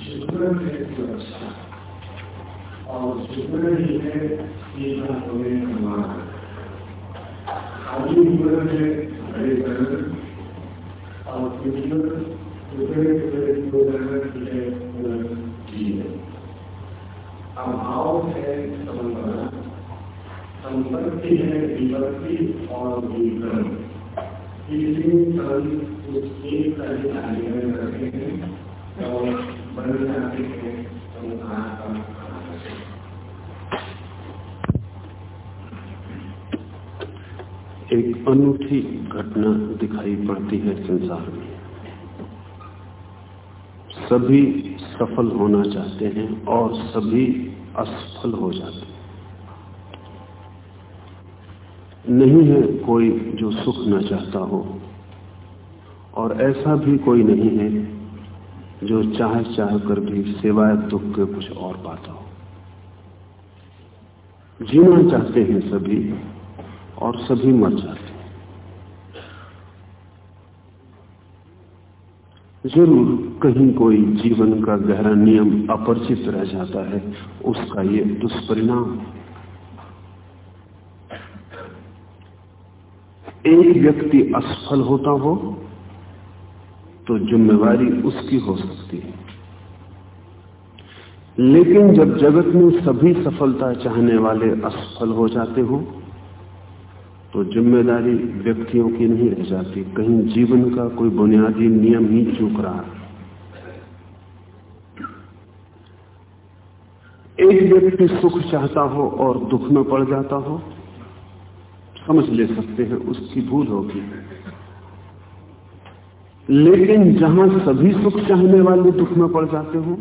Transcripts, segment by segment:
जीवन है और जीवन ही है जीवन हमें का मार्ग खाली जीवन है हरे करण और जीवन दूसरे दूसरे जीवन अभाव है संपदा संपत्ति है विपत्ति और विक्रम इसलिए कल उस संसार का एक अनूठी घटना दिखाई पड़ती है संसार में। सभी सफल होना चाहते हैं और सभी असफल हो जाते हैं। नहीं है कोई जो सुख न चाहता हो। और ऐसा भी कोई नहीं है जो चाह चाह कर भी, सिवाय दुख के कुछ और पाता हो। जीना चाहते हैं सभी और सभी मर जाते हैं। ज़रूर कहीं कोई जीवन का गहरा नियम अपरिचित रह जाता है, उसका ये दुष्परिणाम एक व्यक्ति असफल होता हो तो जिम्मेवारी उसकी हो सकती है। लेकिन जब जगत में सभी सफलता चाहने वाले असफल हो जाते हो तो ज़िम्मेदारी व्यक्तियों की नहीं रह जाती। कहीं जीवन का कोई बुनियादी नियम ही चूक रहा है। एक व्यक्ति सुख चाहता हो और दुख में पड़ जाता हो, समझ ले सकते हैं उसकी भूल होगी। लेकिन जहाँ सभी सुख चाहने वाले दुख में पड़ जाते हो,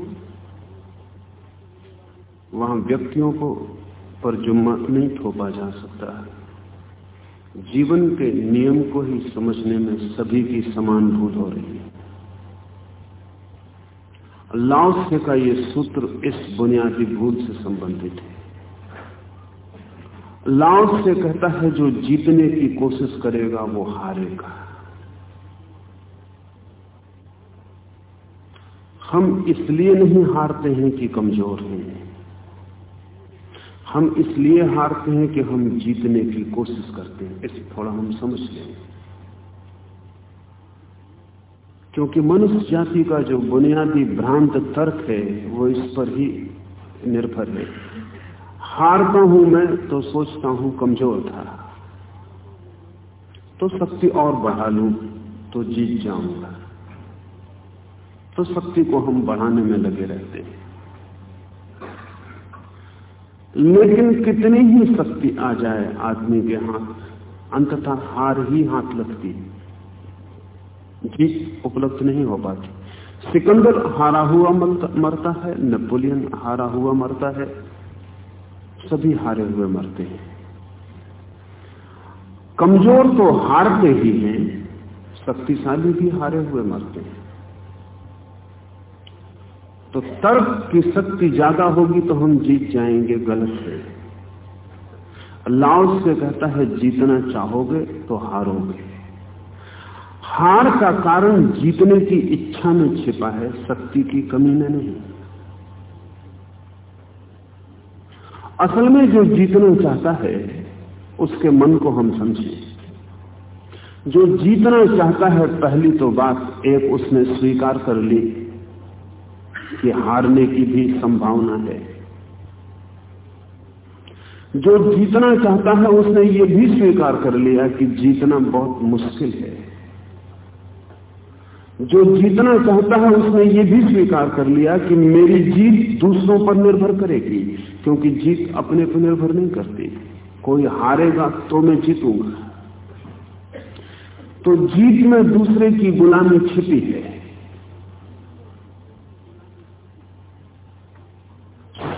वहाँ व्यक्तियों को पर जुम्मा नहीं थोपा जा सकता है। जीवन के नियम को ही समझने में सभी की समान भूल हो रही है। लाओसे का ये सूत्र इस बुनियादी भूल से संबंधित है। लाओस कहता है, जो जीतने की कोशिश करेगा, वो हारेगा। हम इसलिए नहीं हारते हैं कि कमज़ोर हैं। हम इसलिए हारते हैं कि हम जीतने की कोशिश करते हैं। इसे थोड़ा हम समझ लें। क्योंकि मनुष्य जाति का जो बुनियादी भ्रांत तर्क है, वो इस पर ही निर्भर है। हारता हूँ मैं तो सोचता हूँ कमज़ोर था। तो शक्ति और बढ़ा लू तो जीत जाऊँगा। तो शक्ति को हम बढ़ाने में लगे रहते हैं। लेकिन कितनी ही शक्ति आ जाए आदमी के हाथ, अंततः हार ही हाथ लगती जीत उपलब्ध नहीं हो पाती। सिकंदर हारा हुआ मरता है, नेपोलियन हारा हुआ मरता है, सभी हारे हुए मरते हैं। कमज़ोर तो हारते ही हैं, शक्तिशाली भी हारे हुए मरते हैं। तो तर्क की शक्ति ज़्यादा होगी तो हम जीत जाएँगे गलत से। लाओस से कहता है, जीतना चाहोगे तो हारोगे। हार का कारण जीतने की इच्छा में छिपा है, शक्ति की कमी में नहीं। असल में जो जीतना चाहता है, उसके मन को हम समझें। जो जीतना चाहता है, पहली तो बात एक उसने स्वीकार कर ली। कि हारने की भी संभावना है। जो जीतना चाहता है, उसने ये भी स्वीकार कर लिया कि जीतना बहुत मुश्किल है। जो जीतना चाहता है, उसने ये भी स्वीकार कर लिया कि मेरी जीत दूसरों पर निर्भर करेगी, क्योंकि जीत अपने पर निर्भर नहीं करती। कोई हारेगा तो मैं जीतूँगा। तो जीत में दूसरे की गुलामी छिपी है।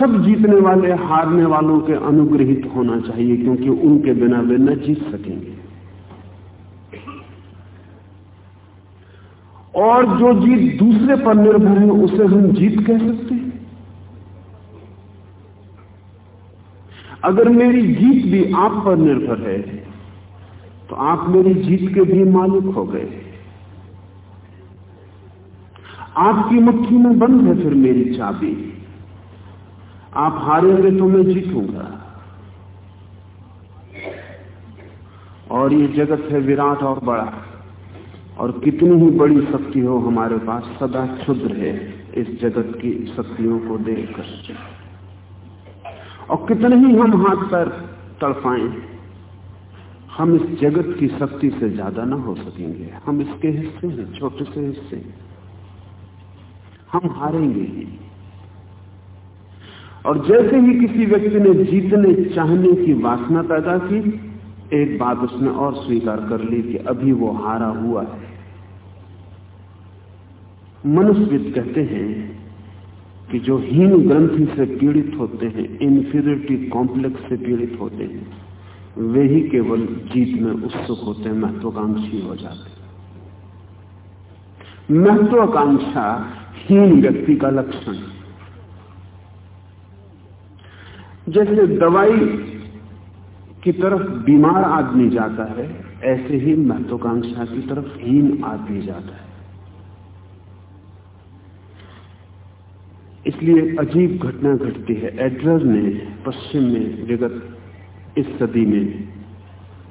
सब जीतने वाले, हारने वालों के अनुग्रहित होना चाहिए, क्योंकि उनके बिना वे न जीत सकेंगे। और जो जीत दूसरे पर निर्भर है, उसे हम जीत कह सकते हैं। अगर मेरी जीत भी आप पर निर्भर है तो आप मेरी जीत के भी मालिक हो गए। आपकी मुट्ठी में बंद है फिर मेरी चाबी। आप हारेंगे तो मैं जीतूँगा। और ये जगत है विराट और बड़ा, और कितनी ही बड़ी शक्ति हो हमारे पास, सदा क्षुद्र है इस जगत की शक्तियों को देखकर। और कितने ही हम हाथ पर तड़पाएँ हम इस जगत की शक्ति से ज़्यादा ना हो सकेंगे। हम इसके हिस्से हैं, छोटे से हिस्से। हम हारेंगे ही। और जैसे ही किसी व्यक्ति ने जीतने चाहने की वासना पैदा की, एक बात उसने और स्वीकार कर ली कि अभी वो हारा हुआ है। मनुष्यविद कहते हैं कि जो हीन ग्रंथि से पीड़ित होते हैं इंफीरियरिटी कॉम्प्लेक्स से पीड़ित होते हैं, वे ही केवल जीत में उत्सुक होते हैं, महत्वाकांक्षी हो जाते महत्वाकांक्षा हीन व्यक्ति का लक्षण जैसे दवाई की तरफ़ बीमार आदमी जाता है, ऐसे ही महत्वाकांक्षा की तरफ़ हीन आदमी जाता है। इसलिए अजीब घटना घटती है। एडलर ने पश्चिम में, विगत इस सदी में,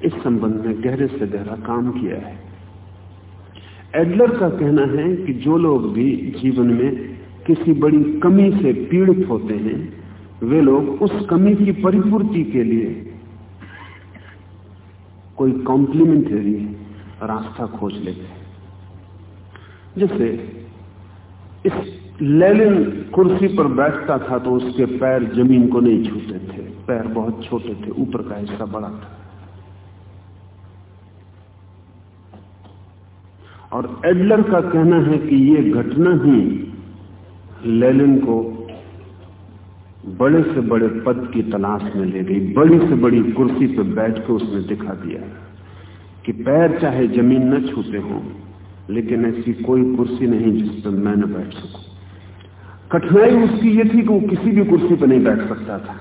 इस संबंध में गहरे से गहरा काम किया है। एडलर का कहना है कि जो लोग भी जीवन में किसी बड़ी कमी से पीड़ित होते हैं वे लोग उस कमी की परिपूर्ति के लिए कोई कॉम्प्लीमेंटरी रास्ता खोज लेते हैं। जैसे इस लेलिन कुर्सी पर बैठता था तो उसके पैर ज़मीन को नहीं छूते थे, पैर बहुत छोटे थे, ऊपर का हिस्सा बड़ा था। और एडलर का कहना है कि ये घटना ही लेलिन को बड़े से बड़े पद की तलाश में ले गई, बड़ी से बड़ी कुर्सी पर बैठ कर उसने दिखा दिया कि पैर चाहे ज़मीन न छूते हो, लेकिन ऐसी कोई कुर्सी नहीं जिस पर मैं न बैठ सकूँ। कठिनाई उसकी ये थी कि वो किसी भी कुर्सी पर नहीं बैठ सकता था।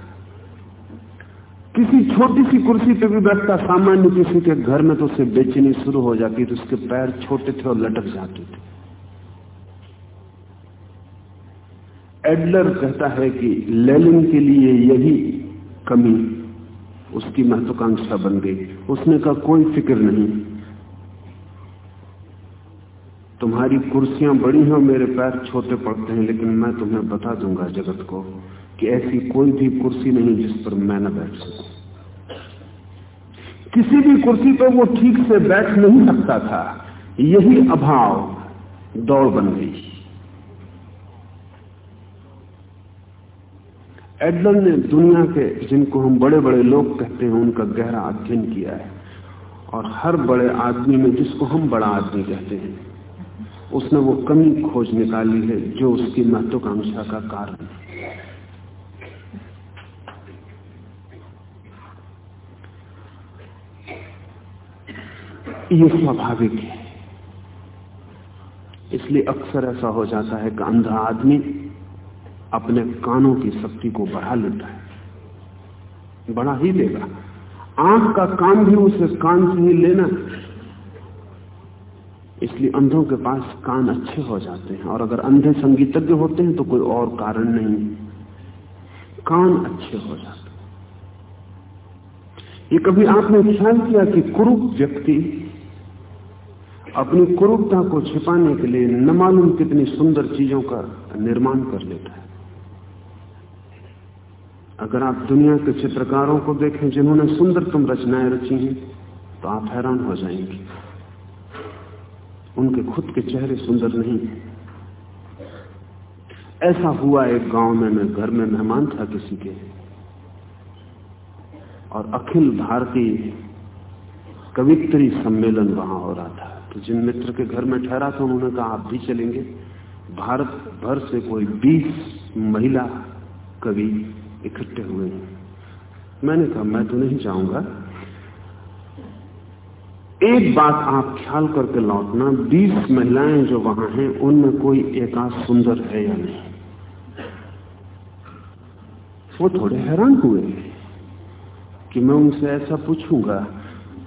किसी छोटी सी कुर्सी पे भी बैठता, सामान्य किसी के घर में तो उसे बेचनी शुरू हो जाती तो उसके पैर छोटे थे और लटक जाते थे। एडलर कहता है कि लेलिन के लिए यही कमी उसकी महत्वाकांक्षा बन गई। उसने का कोई फ़िक्र नहीं। तुम्हारी कुर्सियाँ बड़ी हैं, मेरे पैर छोटे पड़ते हैं, लेकिन मैं तुम्हें बता दूँगा जगत को कि ऐसी कोई भी कुर्सी नहीं जिस पर मैं न बैठ सकूँ। किसी भी कुर्सी पर वो ठीक से बैठ नहीं सकता था। यही अभाव, दौड़ बन गई। एडलर ने दुनिया के जिनको हम बड़े बड़े लोग कहते हैं, उनका गहरा अध्ययन किया है। और हर बड़े आदमी में जिसको हम बड़ा आदमी कहते हैं, उसने वो कमी खोज निकाली है जो उसकी महत्वाकांक्षा का कारण है। ये स्वाभाविक है। इसलिए अक्सर ऐसा हो जाता है कि अंधा आदमी अपने कानों की शक्ति को बढ़ा लेता है। बढ़ा ही लेगा आँख का काम भी उसे कान से ही लेना इसलिए अंधों के पास कान अच्छे हो जाते हैं और अगर अंधे संगीतज्ञ होते हैं तो कोई और कारण नहीं। कान अच्छे हो जाते ये कभी आपने ख्याल किया कि कुरूप व्यक्ति अपनी कुरूपता को छिपाने के लिए न मालूम कितनी सुंदर चीज़ों का निर्माण कर लेता है? अगर आप दुनिया के चित्रकारों को देखें जिन्होंने सुंदरतम रचनाएँ रची हैं तो आप हैरान हो जाएँगे। उनके खुद के चेहरे सुंदर नहीं ऐसा हुआ एक गाँव में, मैं घर में मेहमान था किसी के। और अखिल भारतीय कवित्री सम्मेलन वहाँ हो रहा था। तो जिन मित्र के घर में ठहरा था, उन्होंने कहा, आप भी चलेंगे। भारत भर से कोई 20 महिला कवि इकट्ठे हुए हैं। मैंने कहा, मैं तो नहीं जाऊँगा। एक बात आप ख्याल करके लौटना, बीस महिलाएँ जो वहाँ हैं, उनमें कोई एकाध सुंदर है या नहीं? वो थोड़े हैरान हुए कि मैं उनसे ऐसा पूछूँगा।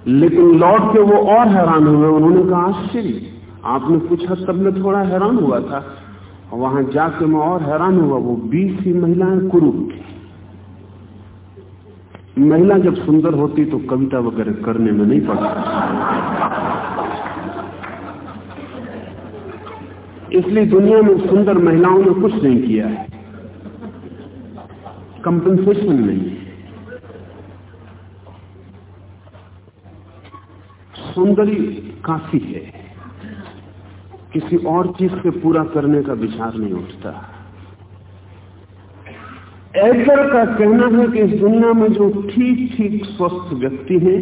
लेकिन लौट के वो और हैरान हुए। उन्होंने कहा, आश्चर्य! आपने पूछा, तब मैं थोड़ा हैरान हुआ था। वहाँ जाके मैं और हैरान हुआ। वो बीस ही महिलाएँ कुरूप थी। महिला जब सुंदर होती तो कविता वगैरह करने में नहीं पड़ती। इसलिए दुनिया में सुंदर महिलाओं ने कुछ नहीं किया है। कंपनसेशन नहीं सौंदर्य काफ़ी है। किसी और चीज़ से पूरा करने का विचार नहीं उठता। एडगर का कहना है कि इस दुनिया में जो ठीक ठीक स्वस्थ व्यक्ति हैं,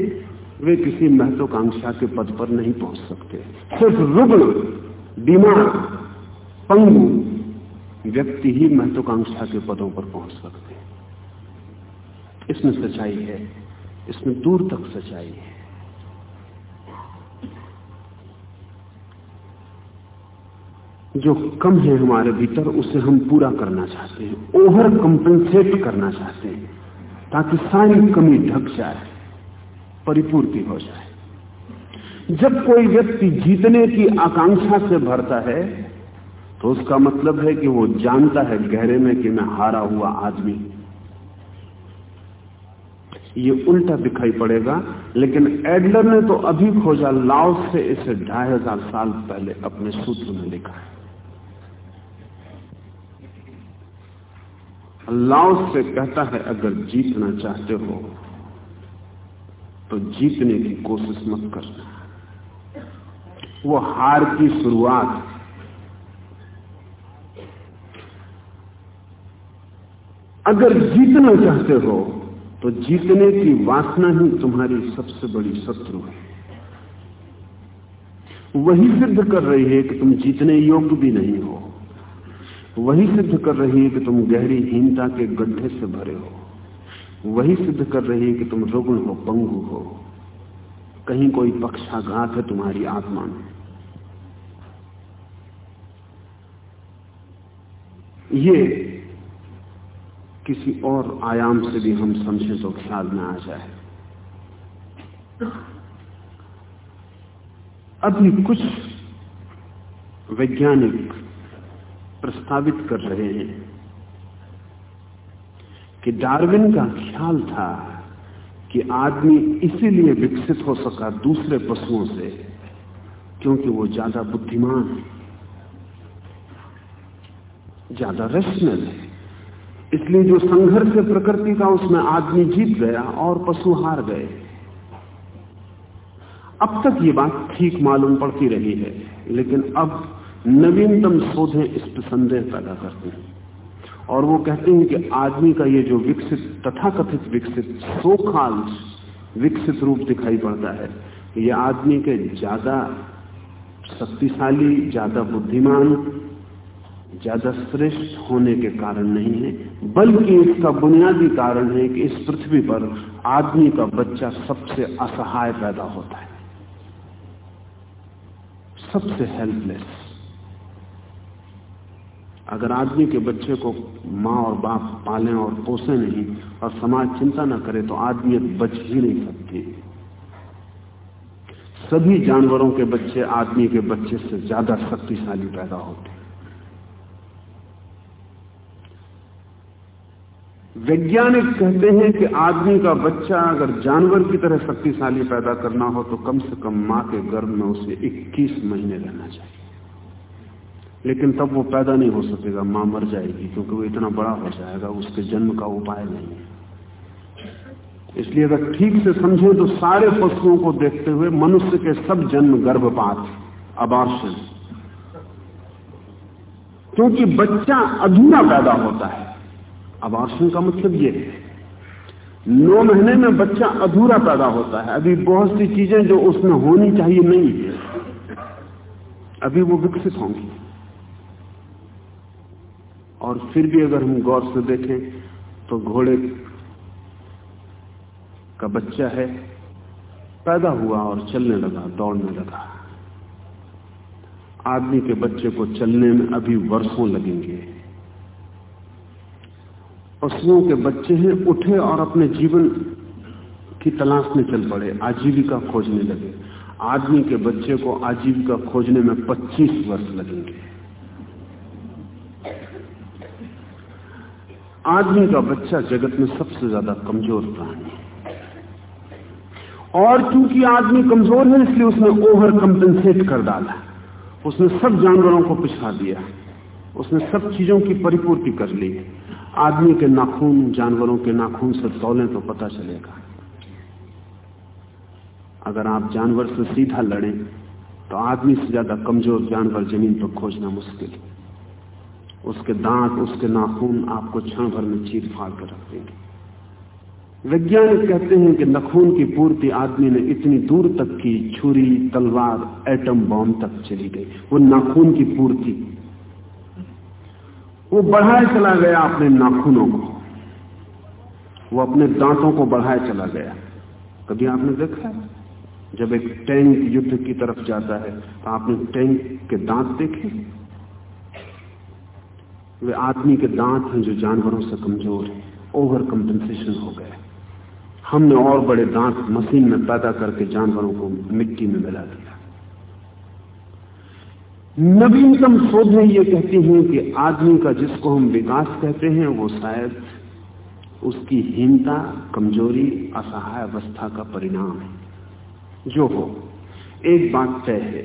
वे किसी महत्वाकांक्षा के पद पर नहीं पहुँच सकते। सिर्फ़ रुग्ण, बीमार, पंगु व्यक्ति ही महत्वाकांक्षा के पदों पर पहुँच सकते हैं। इसमें सच्चाई है, इसमें दूर तक सच्चाई है। जो कम है हमारे भीतर, उसे हम पूरा करना चाहते हैं। ओवर कंपेंसेट करना चाहते हैं, ताकि सारी कमी ढक जाए, परिपूर्ति हो जाए। जब कोई व्यक्ति जीतने की आकांक्षा से भरता है तो उसका मतलब है कि वो जानता है गहरे में कि मैं हारा हुआ आदमी। ये उल्टा दिखाई पड़ेगा, लेकिन एडलर ने तो अभी खोजा, लाओस से इसे ढाई हज़ार साल पहले अपने सूत्र में लिखा है। लाओस से कहता है, अगर जीतना चाहते हो तो जीतने की कोशिश मत करना। वो हार की शुरुआत अगर जीतना चाहते हो तो जीतने की वासना ही तुम्हारी सबसे बड़ी शत्रु है। वही सिद्ध कर रही है कि तुम जीतने योग्य भी नहीं हो। वही सिद्ध कर रही है कि तुम गहरी हीनता के गड्ढे से भरे हो। वही सिद्ध कर रही है कि तुम रुग्ण हो, पंगु हो। कहीं कोई पक्षाघात है तुम्हारी आत्मा में। ये किसी और आयाम से भी हम समझे तो ख्याल में आ जाए। अभी कुछ वैज्ञानिक प्रस्तावित कर रहे हैं कि डार्विन का ख्याल था कि आदमी इसीलिए विकसित हो सका दूसरे पशुओं से क्योंकि वो ज़्यादा बुद्धिमान है, ज़्यादा रेशनल है। इसलिए जो संघर्ष प्रकृति का उसमें आदमी जीत गया और पशु हार गए। अब तक ये बात ठीक मालूम पड़ती रही है, लेकिन अब नवीनतम शोधें इस पर संदेह पैदा करते हैं। और वो कहते हैं कि आदमी का ये जो विकसित, तथाकथित विकसित सोखाल विकसित रूप दिखाई पड़ता है, ये आदमी के ज़्यादा शक्तिशाली, ज़्यादा बुद्धिमान, ज़्यादा श्रेष्ठ होने के कारण नहीं है, बल्कि इसका बुनियादी कारण है कि इस पृथ्वी पर आदमी का बच्चा सबसे असहाय पैदा होता है। सबसे हेल्पलेस अगर आदमी के बच्चे को माँ और बाप पालें और पोसे नहीं और समाज चिंता न करे तो आदमी बच ही नहीं सकती। सभी जानवरों के बच्चे आदमी के बच्चे से ज़्यादा शक्तिशाली पैदा होते वैज्ञानिक कहते हैं कि आदमी का बच्चा अगर जानवर की तरह शक्तिशाली पैदा करना हो तो कम से कम माँ के गर्भ में उसे 21 महीने रहना चाहिए। लेकिन तब वो पैदा नहीं हो सकेगा, माँ मर जाएगी, क्योंकि वो इतना बड़ा हो जाएगा, उसके जन्म का उपाय नहीं है। इसलिए अगर ठीक से समझे तो सारे पशुओं को देखते हुए मनुष्य के सब जन्म गर्भपात अबार्शन क्योंकि बच्चा अधूरा पैदा होता है। अबार्शन का मतलब ये है, नौ महीने में बच्चा अधूरा पैदा होता है। अभी बहुत सी चीज़ें जो उसमें होनी चाहिए, नहीं है। अभी वो विकसित होंगी। और फिर भी अगर हम गौर से देखें तो घोड़े का बच्चा है, पैदा हुआ और चलने लगा, दौड़ने लगा। आदमी के बच्चे को चलने में अभी वर्षों लगेंगे। पशुओं के बच्चे हैं, उठे और अपने जीवन की तलाश में चल पड़े, आजीविका खोजने लगे। आदमी के बच्चे को आजीविका खोजने में 25 वर्ष लगेंगे। आदमी का बच्चा जगत में सबसे ज़्यादा कमज़ोर प्राणी है। और चूँकि आदमी कमज़ोर है, इसलिए उसने ओवर कंपेंसेट कर डाला। उसने सब जानवरों को पिछा दिया। उसने सब चीज़ों की परिपूर्ति कर ली। आदमी के नाखून, जानवरों के नाखून से तोलें तो पता चलेगा। अगर आप जानवर से सीधा लड़ें तो आदमी से ज़्यादा कमज़ोर जानवर ज़मीन पर खोजना मुश्किल उसके दांत, उसके नाखून आपको क्षण भर में चीर फाड़ कर रख देंगे। वैज्ञानिक कहते हैं कि नखून की पूर्ति आदमी ने इतनी दूर तक की, छुरी, तलवार एटम बॉम्ब तक चली गई। वो नाखून की पूर्ति। वो बढ़ाए चला गया अपने नाखूनों को। वो अपने दांतों को बढ़ाए चला गया। कभी आपने देखा है? जब एक टैंक युद्ध की तरफ़ जाता है तो आपने टैंक के दांत देखे? वे आदमी के दांत हैं जो जानवरों से कमज़ोर है ओवर कंपेंसेशन हो गए। हमने और बड़े दांत मशीन में पैदा करके जानवरों को मिट्टी में मिला दिया। नवीनतम शोधें ये कहती हैं कि आदमी का जिसको हम विकास कहते हैं, वो शायद उसकी हीनता, कमज़ोरी, असहाय अवस्था का परिणाम है। जो हो, एक बात तय है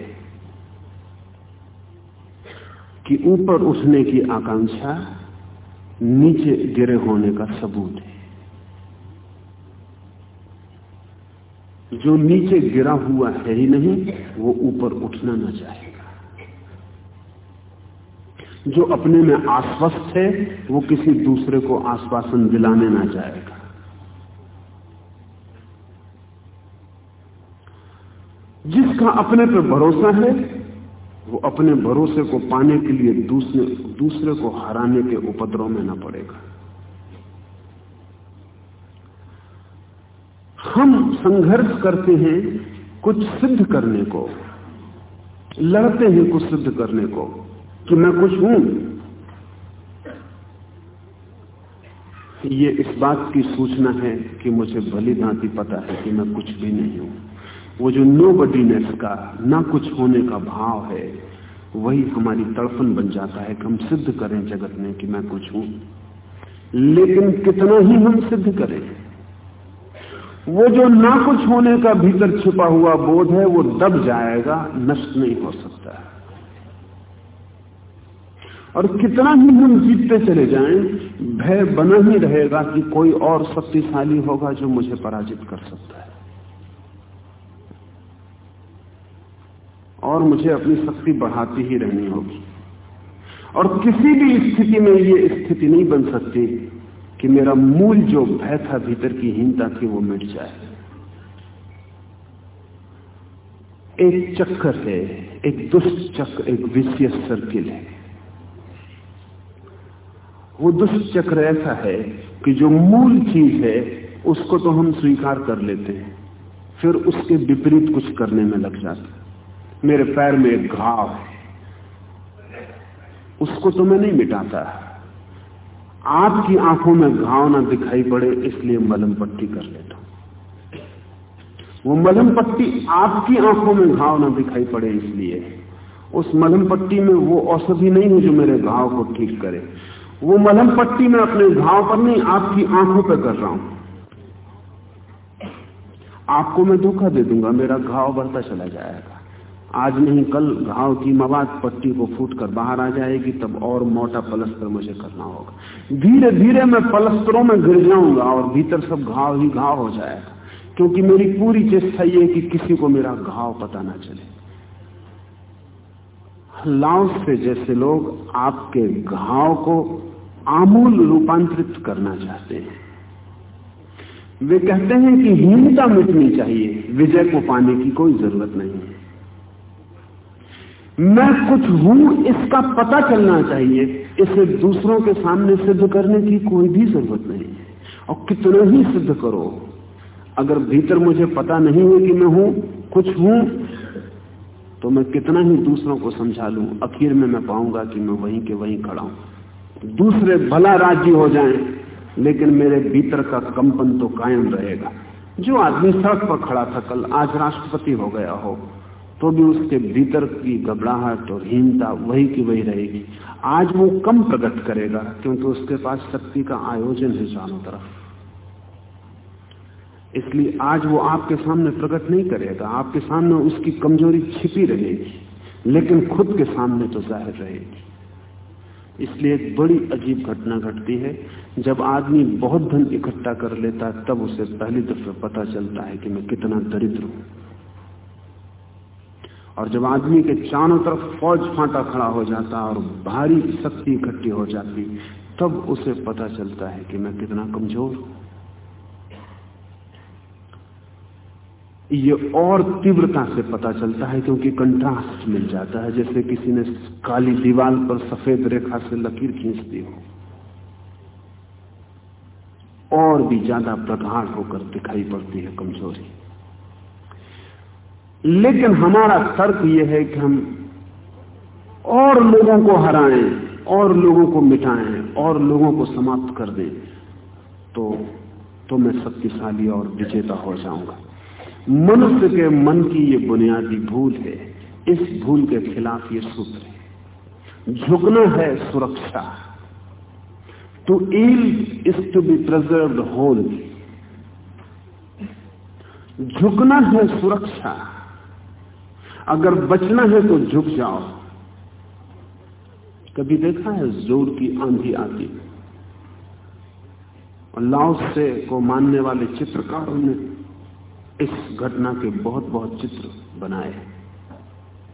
कि ऊपर उठने की आकांक्षा, नीचे गिरे होने का सबूत है। जो नीचे गिरा हुआ है ही नहीं, वो ऊपर उठना ना चाहेगा। जो अपने में आश्वस्त है, वो किसी दूसरे को आश्वासन दिलाने ना जाएगा जिसका अपने पर भरोसा है वो अपने भरोसे को पाने के लिए दूसरे दूसरे को हराने के उपद्रव में न पड़ेगा। हम संघर्ष करते हैं कुछ सिद्ध करने को, लड़ते हैं कुछ सिद्ध करने को कि मैं कुछ हूँ। ये इस बात की सूचना है कि मुझे भली भांति पता है कि मैं कुछ भी नहीं हूँ। वो जो नो बडीनेस का, ना कुछ होने का भाव है वही हमारी तड़फन बन जाता है कि हम सिद्ध करें जगत में कि मैं कुछ हूँ। लेकिन कितना ही हम सिद्ध करें, वो जो ना कुछ होने का भीतर छिपा हुआ बोध है, वो दब जाएगा, नष्ट नहीं हो सकता। है और कितना ही हम जीतते चले जाएँ, भय बना ही रहेगा कि कोई और शक्तिशाली होगा जो मुझे पराजित कर सकता है। और मुझे अपनी शक्ति बढ़ाती ही रहनी होगी। और किसी भी स्थिति में ये स्थिति नहीं बन सकती कि मेरा मूल जो भय था भीतर की हीनता थी वो मिट जाए। एक चक्कर है, एक दुष्ट चक्र, एक विषय सर्किल है। वो दुष्ट चक्र ऐसा है कि जो मूल चीज़ है, उसको तो हम स्वीकार कर लेते हैं, फिर उसके विपरीत कुछ करने में लग जाते मेरे पैर में एक घाव है। उसको तो मैं नहीं मिटाता। आपकी आँखों में घाव ना दिखाई पड़े, इसलिए मलम पट्टी कर लेता हूँ। वो मलम पट्टी आपकी आँखों में घाव ना दिखाई पड़े, इसलिए। उस मलम पट्टी में वो औषधि नहीं है जो मेरे घाव को ठीक करे। वो मलम पट्टी में अपने घाव पर नहीं, आपकी आँखों पर कर रहा हूँ। आपको मैं धोखा दे दूँगा, मेरा घाव बढ़ता चला जाएगा। आज नहीं, कल घाव की मवाद पट्टी को फूट कर बाहर आ जाएगी, तब और मोटा पलस्तर मुझे करना होगा। धीरे धीरे मैं पलस्तरों में गिर जाऊँगा और भीतर सब घाव ही घाव हो जाएगा, क्योंकि मेरी पूरी चेष्टा ये कि किसी को मेरा घाव पता ना चले। लाओ से जैसे लोग आपके घाव को आमूल रूपांतरित करना चाहते हैं। वे कहते हैं कि हीनता मिटनी चाहिए, विजय को पाने की कोई ज़रूरत नहीं है। मैं कुछ हूँ इसका पता चलना चाहिए, इसे दूसरों के सामने सिद्ध करने की कोई भी ज़रूरत नहीं। और कितना ही सिद्ध करो। अगर भीतर मुझे पता नहीं है कि मैं हूँ, कुछ हूँ तो मैं कितना ही दूसरों को समझा लू। आखिर में मैं पाऊँगा कि मैं वहीं के वहीं खड़ा हूँ। दूसरे भला राज़ी हो जाएँ, लेकिन मेरे भीतर का कंपन तो कायम रहेगा। जो आदमी सड़क पर खड़ा था कल, आज राष्ट्रपति हो गया हो तो भी उसके भीतर की घबराहट और हीनता वही की वही रहेगी। आज वो कम प्रकट करेगा, क्योंकि उसके पास शक्ति का आयोजन है चारों तरफ़। इसलिए आज वो आपके सामने प्रकट नहीं करेगा, आपके सामने उसकी कमज़ोरी छिपी रहेगी, लेकिन खुद के सामने तो ज़ाहिर रहेगी। इसलिए एक बड़ी अजीब घटना घटती है, जब आदमी बहुत धन इकट्ठा कर लेता तब उसे पहली दफे पता चलता है कि मैं कितना दरिद्र हूँ। और जब आदमी के चारों तरफ़ फौज फांटा खड़ा हो जाता और भारी शक्ति इकट्ठी हो जाती, तब उसे पता चलता है कि मैं कितना कमज़ोर हूँ। ये और तीव्रता से पता चलता है क्योंकि कंट्रास्ट मिल जाता है, जैसे किसी ने काली दीवार पर सफ़ेद रेखा से लकीर खींच दी हो। और भी ज़्यादा प्रगाढ़ होकर दिखाई पड़ती है कमज़ोरी। लेकिन हमारा तर्क यह है कि हम और लोगों को हराएँ, और लोगों को मिटाएँ, और लोगों को समाप्त कर दें तो तो मैं शक्तिशाली और विजेता हो जाऊँगा। मनुष्य के मन की ये बुनियादी भूल है, इस भूल के खिलाफ ये सूत्र है। झुकना है सुरक्षा। To yield is to be preserve whole झुकना है सुरक्षा। अगर बचना है तो झुक जाओ। कभी देखा है ज़ोर की आंधी आती? और लाओस से को मानने वाले चित्रकारों ने इस घटना के बहुत बहुत चित्र बनाए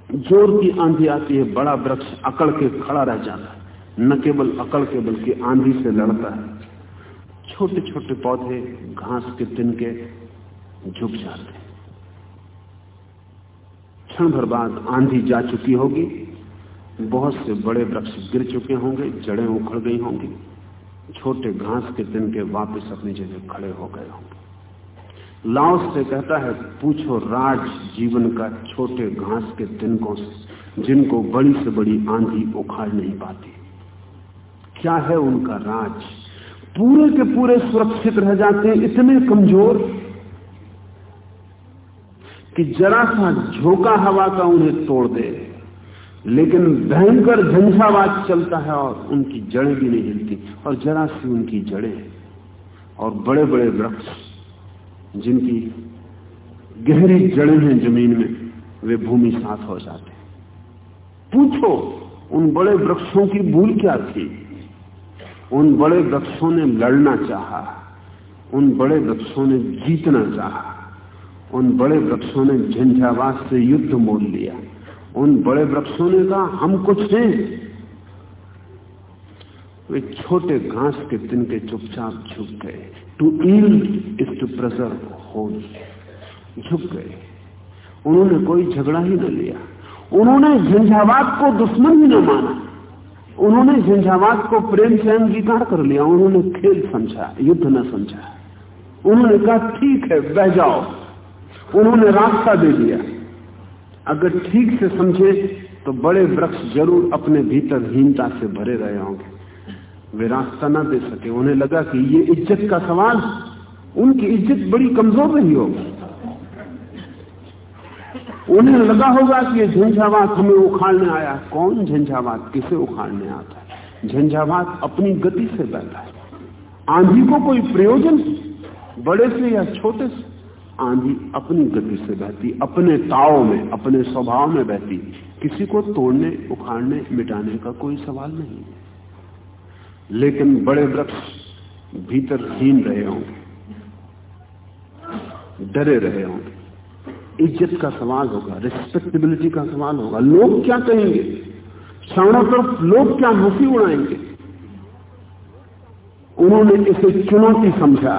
ज़ोर की आंधी आती है, बड़ा वृक्ष अकड़ के खड़ा रह जाता है। न केवल अकड़ के, बल्कि आंधी से लड़ता है। छोटे छोटे पौधे, घास के तिनके झुक जाते क्षण भर बाद आंधी जा चुकी होगी। बहुत से बड़े वृक्ष गिर चुके होंगे, जड़ें उखड़ गई होंगी। छोटे घास के तिनके वापस अपनी जगह खड़े हो गए होंगे। लाओस से कहता है, पूछो राज जीवन का छोटे घास के तिनकों से जिनको बड़ी से बड़ी आंधी उखाड़ नहीं पाती। क्या है उनका राज? पूरे के पूरे सुरक्षित रह जाते हैं, इतने कमज़ोर। कि जरा सा झोंका हवा का उन्हें तोड़ दे। लेकिन भयंकर झंझावाज चलता है और उनकी जड़ें भी नहीं हिलती, और जरा सी उनकी जड़ें और बड़े बड़े वृक्ष, जिनकी गहरी जड़ें हैं ज़मीन में, वे भूमि साथ हो जाते पूछो, उन बड़े वृक्षों की भूल क्या थी? उन बड़े वृक्षों ने लड़ना चाहा, उन बड़े वृक्षों ने जीतना चाहा। उन बड़े वृक्षों ने झंझावास से युद्ध मोल लिया। उन बड़े वृक्षों ने कहा, हम कुछ हैं? वे छोटे घास के तिनके चुपचाप झुक गए। To yield is to preserve whole झुक गए। उन्होंने कोई झगड़ा ही न लिया। उन्होंने झंझावाद को दुश्मन ही न माना। उन्होंने झंझावाद को प्रेम से अंगीकार कर लिया। उन्होंने खेल समझा, युद्ध न समझा। उन्होंने कहा, ठीक है, बह जाओ। उन्होंने रास्ता दे दिया। अगर ठीक से समझे तो बड़े वृक्ष ज़रूर अपने भीतर हीनता से भरे रहे होंगे। वे रास्ता ना दे सके। उन्हें लगा कि ये इज़्ज़त का सवाल, उनकी इज़्ज़त बड़ी कमज़ोर रही होगी। उन्हें लगा होगा कि ये झंझावात हमें उखाड़ने आया। कौन झंझावात? किसे उखाड़ने आता है? झंझावात अपनी गति से बहता है। आंधी को कोई प्रयोजन? बड़े से या छोटे से? आंधी अपनी गति से बहती, अपने ताव में, अपने स्वभाव में बहती। किसी को तोड़ने, उखाड़ने, मिटाने का कोई सवाल नहीं लेकिन बड़े वृक्ष भीतर हीन रहे होंगे, डरे रहे होंगे। इज़्ज़त का सवाल होगा रिस्पेक्टेबिलिटी का सवाल होगा। लोग क्या कहेंगे? चारों तरफ़ लोग क्या हँसी उड़ाएँगे? उन्होंने इसे चुनौती समझा।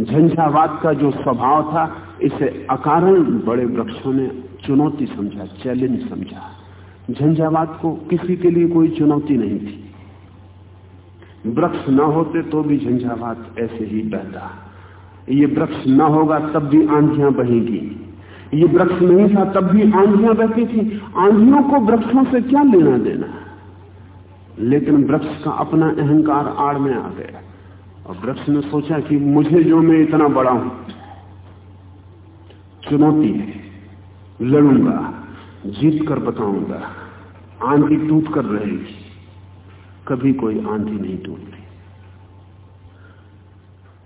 झंझावाद का जो स्वभाव था, इसे अकारण बड़े वृक्षों ने चुनौती समझा चैलेंज समझा। झंझावाद को किसी के लिए कोई चुनौती नहीं थी। वृक्ष न होते तो भी झंझावात ऐसे ही बहता। ये वृक्ष न होगा तब भी आंधियाँ बहेगी। ये वृक्ष नहीं था तब भी आंधियाँ बहती थी। आंधियों को वृक्षों से क्या लेना देना? लेकिन वृक्ष का अपना अहंकार आड़ में आ गया। और वृक्ष ने सोचा कि मुझे जो मैं इतना बड़ा हूँ, चुनौती है। लड़ूँगा जीत कर बताऊँगा, आंधी टूट कर रहेगी। कभी कोई आंधी नहीं टूटती।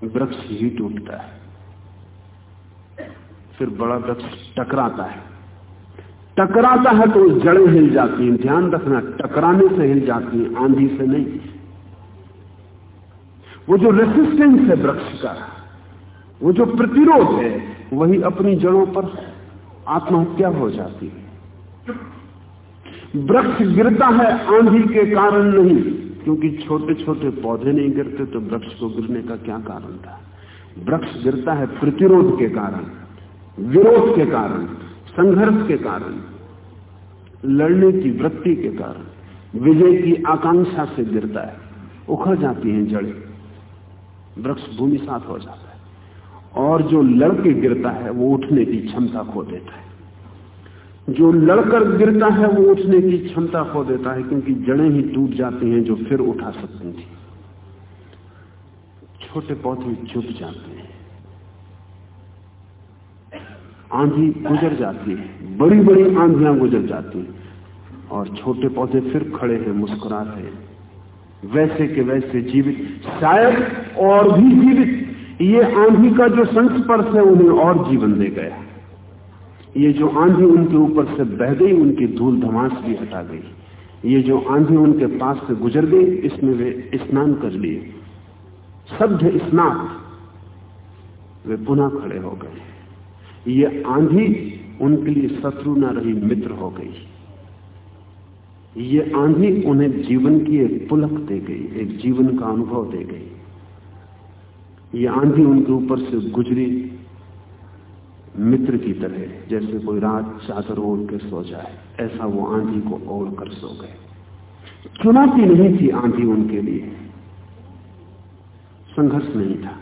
वृक्ष ही टूटता है। फिर बड़ा वृक्ष टकराता है। टकराता है तो जड़ें हिल जाती हैं। ध्यान रखना, टकराने से हिल जाती हैं, आंधी से नहीं। वो जो रेसिस्टेंस है वृक्ष का, वो जो प्रतिरोध है, वही अपनी जड़ों पर आत्महत्या हो जाती है। वृक्ष गिरता है, आंधी के कारण नहीं, क्योंकि छोटे छोटे पौधे नहीं गिरते तो वृक्ष को गिरने का क्या कारण था? वृक्ष गिरता है प्रतिरोध के कारण, विरोध के कारण, संघर्ष के कारण, लड़ने की वृत्ति के कारण, विजय की आकांक्षा से गिरता है, उखड़ जाती हैं जड़ें। वृक्ष भूमि साथ हो जाता है। और जो लड़के गिरता है, वो उठने की क्षमता खो देता है। जो लड़कर गिरता है, वो उठने की क्षमता खो देता है, क्योंकि जड़ें ही टूट जाती हैं जो फिर उठा सकती थी। छोटे पौधे चुप जाते हैं। आंधी गुजर जाती है। बड़ी बड़ी आंधियाँ गुजर जाती हैं। और छोटे पौधे फिर खड़े हैं मुस्कुरा रहे हैं। वैसे के वैसे जीवित, शायद और भी जीवित। ये आंधी का जो संस्पर्श है, उन्हें और जीवन दे गया। ये जो आंधी उनके ऊपर से बह गई, उनकी धूल धमास भी हटा गई। ये जो आंधी उनके पास से गुजर गई, इसमें वे स्नान कर लिए। शब्द स्नान वे पुनः खड़े हो गए। ये आंधी उनके लिए शत्रु न रही, मित्र हो गई। ये आंधी उन्हें जीवन की एक पुलक दे गई, एक जीवन का अनुभव दे गई। ये आंधी उनके ऊपर से गुजरी, मित्र की तरह, जैसे कोई रात चादर ओढ़ के सो जाए, ऐसा वो आंधी को ओढ़ कर सो गए। चुनौती नहीं थी आंधी उनके लिए। संघर्ष नहीं था।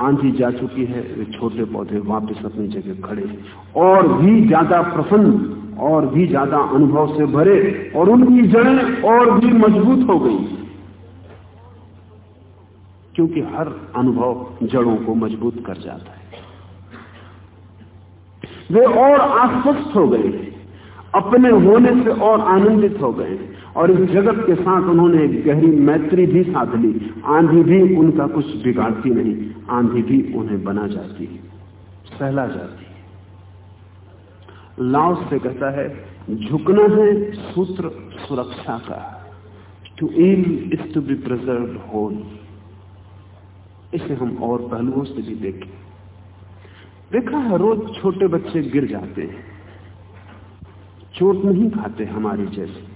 आंधी जा चुकी है, वे छोटे पौधे वापस अपनी जगह खड़े और भी ज़्यादा प्रसन्न, और भी ज़्यादा अनुभव से भरे, और उनकी जड़ें और भी मज़बूत हो गई। क्योंकि हर अनुभव जड़ों को मज़बूत कर जाता है। वे और आश्वस्त हो गए अपने होने से और आनंदित हो गए और इस जगत के साथ उन्होंने एक गहरी मैत्री भी साध ली। आंधी भी उनका कुछ बिगाड़ती नहीं, आंधी भी उन्हें बना जाती है, सहला जाती है। लाओस से कहता है, झुकना है सूत्र सुरक्षा का। To yield is to be preserve whole इसे हम और पहलुओं से भी देखें। देखा है, रोज छोटे बच्चे गिर जाते हैं। चोट नहीं खाते हमारी जैसे।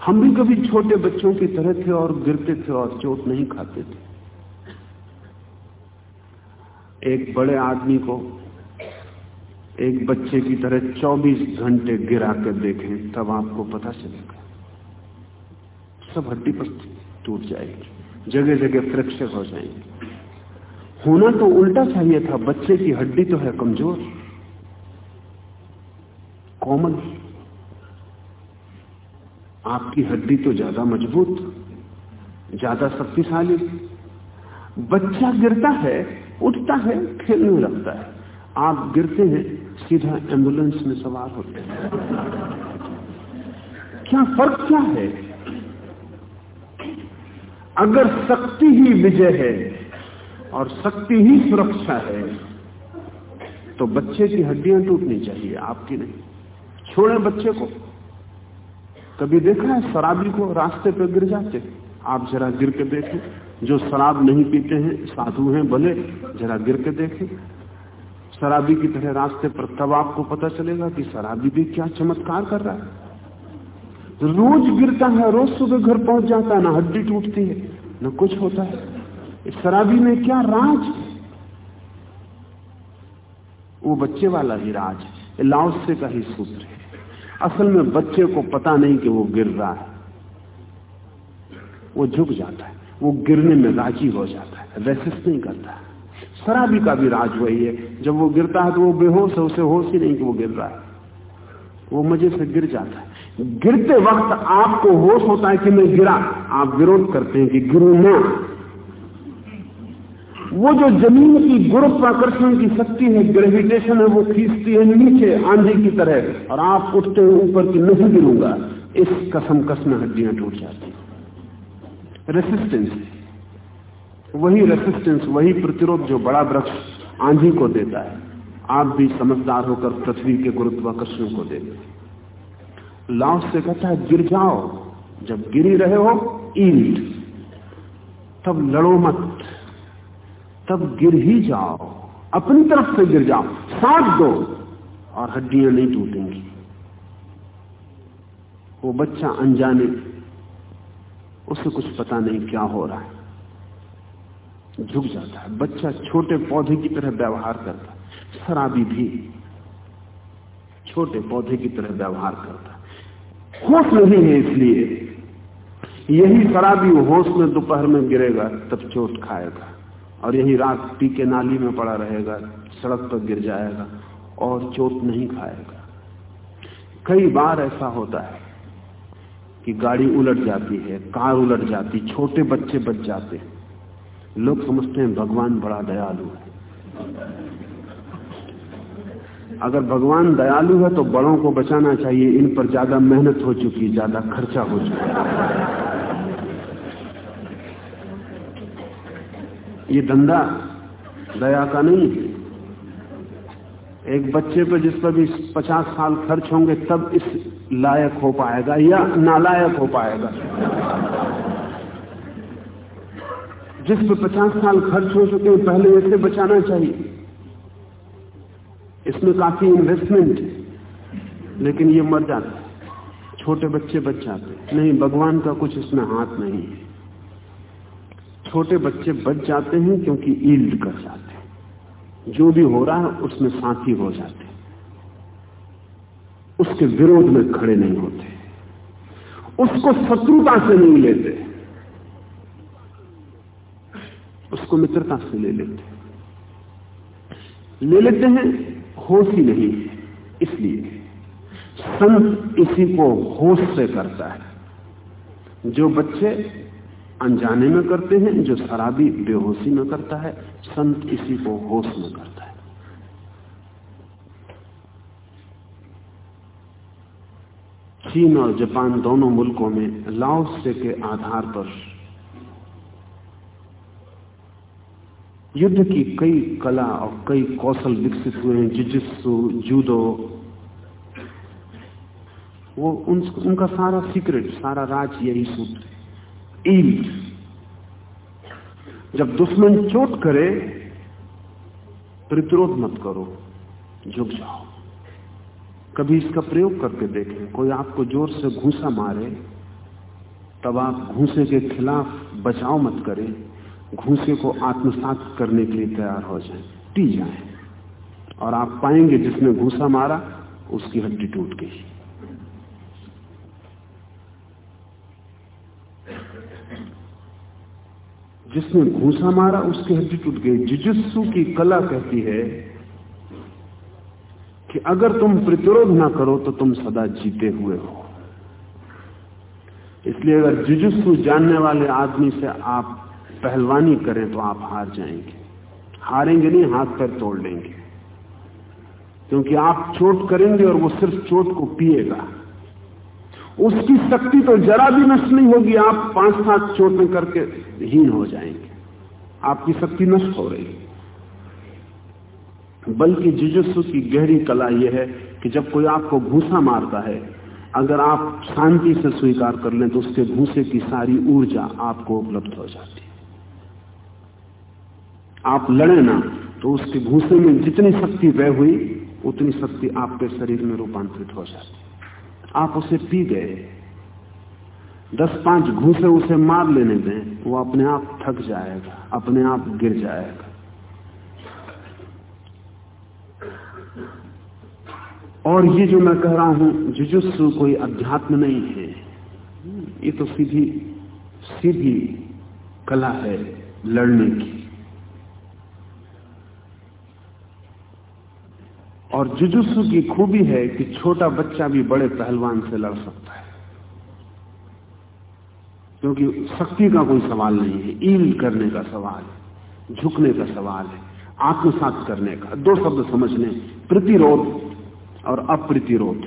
हम भी कभी छोटे बच्चों की तरह थे और गिरते थे और चोट नहीं खाते थे। एक बड़े आदमी को एक बच्चे की तरह 24 घंटे गिरा कर देखें, तब आपको पता चलेगा। सब हड्डी पर टूट जाएगी जगह जगह फ्रैक्चर हो जाएँगे। होना तो उल्टा चाहिए था, बच्चे की हड्डी तो है कमज़ोर, कोमल। आपकी हड्डी तो ज़्यादा मज़बूत, ज़्यादा शक्तिशाली। बच्चा गिरता है, उठता है, खेलने लगता है। आप गिरते हैं, सीधा एंबुलेंस में सवार होते हैं। क्या फ़र्क क्या है? अगर शक्ति ही विजय है और शक्ति ही सुरक्षा है तो बच्चे की हड्डियाँ टूटनी चाहिए, आपकी नहीं। छोड़े बच्चे को। कभी देखा है शराबी को रास्ते पर गिर जाते? आप जरा गिर के देखें। जो शराब नहीं पीते हैं, साधु हैं, भले, जरा गिर के देखें। शराबी की तरह रास्ते पर तब आपको पता चलेगा कि शराबी भी क्या चमत्कार कर रहा है। रोज गिरता है, रोज सुबह घर पहुँच जाता है, ना हड्डी टूटती है, न कुछ होता है। शराबी में क्या राज वो बच्चे वाला ही राज लाओसे का ही सूत्र है। असल में बच्चे को पता नहीं कि वो गिर रहा है। वो झुक जाता है। वो गिरने में राज़ी हो जाता है। रेसिस्ट नहीं करता शराबी का भी राज वही है। जब वो गिरता है तो वो बेहोश है। उसे होश ही नहीं कि वो गिर रहा है। वो मज़े से गिर जाता है। गिरते वक्त आपको होश होता है कि मैं गिरा। आप विरोध करते हैं कि गिरू ना। वो जो ज़मीन की गुरुत्वाकर्षण की शक्ति है ग्रेविटेशन है, वो खींचती है नीचे, आंधी की तरह। और आप उठते हुए ऊपर की नहीं गिरूँगा। इस कसम कसम हड्डियाँ टूट जाती रेसिस्टेंस वही रेसिस्टेंस वही प्रतिरोध जो बड़ा वृक्ष आंधी को देता है। आप भी समझदार होकर पृथ्वी के गुरुत्वाकर्षण को देते लाओ से कहता है, गिर जाओ। जब गिरी रहे हो ईट तब लड़ो मत। तब गिर ही जाओ। अपनी तरफ़ से गिर जाओ। साथ दो और हड्डियाँ नहीं टूटेंगी। वो बच्चा अनजाने, उसे कुछ पता नहीं क्या हो रहा है। झुक जाता है। बच्चा छोटे पौधे की तरह व्यवहार करता है। शराबी भी छोटे पौधे की तरह व्यवहार करता है। होश नहीं है इसलिए। यही शराबी होश में दोपहर में गिरेगा, तब चोट खाएगा। और यही रात पी के नाली में पड़ा रहेगा, सड़क पर गिर जाएगा और चोट नहीं खाएगा। कई बार ऐसा होता है कि गाड़ी उलट जाती है, कार उलट जाती, छोटे बच्चे बच जाते हैं। लोग समझते हैं भगवान बड़ा दयालु है। अगर भगवान दयालु है तो बड़ों को बचाना चाहिए, इन पर ज़्यादा मेहनत हो चुकी ज़्यादा खर्चा हो चुका ये धंधा दया का नहीं है। एक बच्चे पर जिस पर भी पचास साल खर्च होंगे, तब इस लायक हो पाएगा या नालायक हो पाएगा। जिस पर पचास साल खर्च हो चुके हैं, पहले इसे बचाना चाहिए। इसमें काफ़ी इन्वेस्टमेंट है, लेकिन ये मर जाता छोटे बच्चे बच जाते नहीं, भगवान का कुछ इसमें हाथ नहीं है। छोटे बच्चे बच जाते हैं क्योंकि ईल्ड कर जाते हैं। जो भी हो रहा है, उसमें साथी हो जाते हैं। उसके विरोध में खड़े नहीं होते उसको शत्रुता से नहीं लेते उसको मित्रता से ले लेते ले लेते हैं, होश ही नहीं इसलिए। संत इसी को होश से करता है। जो बच्चे अनजाने में करते हैं जो शराबी बेहोशी में करता है संत इसी को होश में करता है। चीन और जापान दोनों मुल्कों में लाओसे के आधार पर युद्ध की कई कला और कई कौशल विकसित हुए हैं जुजित्सु जूदो वो उन, उनका सारा सीक्रेट सारा राज यही सूत्र ईल्ड जब दुश्मन चोट करे, प्रतिरोध मत करो, झुक जाओ। कभी इसका प्रयोग करके देखें, कोई आपको ज़ोर से घूसा मारे, तब आप घूसे के खिलाफ बचाव मत करें, घूसे को आत्मसात करने के लिए तैयार हो जाए, टी जाए। और आप पाएँगे जिसने घूसा मारा, उसकी हड्डी टूट गई। जिसने घूसा मारा उसकी हड्डी टूट गई जुजुस्सु की कला कहती है कि अगर तुम प्रतिरोध ना करो तो तुम सदा जीते हुए हो। इसलिए अगर जुजुस्सु जानने वाले आदमी से आप पहलवानी करें तो आप हार जाएँगे। हारेंगे नहीं, हाथ पैर तोड़ लेंगे। क्योंकि आप चोट करेंगे और वो सिर्फ़ चोट को पिएगा। उसकी शक्ति तो जरा भी नष्ट नहीं होगी, आप पाँच सात चोटें करके हीन हो जाएँगे। आपकी शक्ति नष्ट हो रही बल्कि जुजुस्सु की गहरी कला यह है कि जब कोई आपको घूसा मारता है, अगर आप शांति से स्वीकार कर लें तो उसके घूसे की सारी ऊर्जा आपको उपलब्ध हो जाती है। आप लड़े ना तो उसके घूसे में जितनी शक्ति वह हुई, उतनी शक्ति आपके शरीर में रूपांतरित हो जाती आप उसे पी गए। दस पाँच घूसे उसे मार लेने दें, वो अपने आप थक जाएगा, अपने आप गिर जाएगा। और ये जो मैं कह रहा हूँ, जुजुस्सु कोई अध्यात्म नहीं है। ये तो सीधी सीधी कला है लड़ने की। और जुजुस्सु की खूबी है कि छोटा बच्चा भी बड़े पहलवान से लड़ सकता है। क्योंकि शक्ति का कोई सवाल नहीं है, ईल करने का सवाल है, झुकने का सवाल है, आत्मसात करने का। दो शब्द समझने, प्रतिरोध और अप्रतिरोध।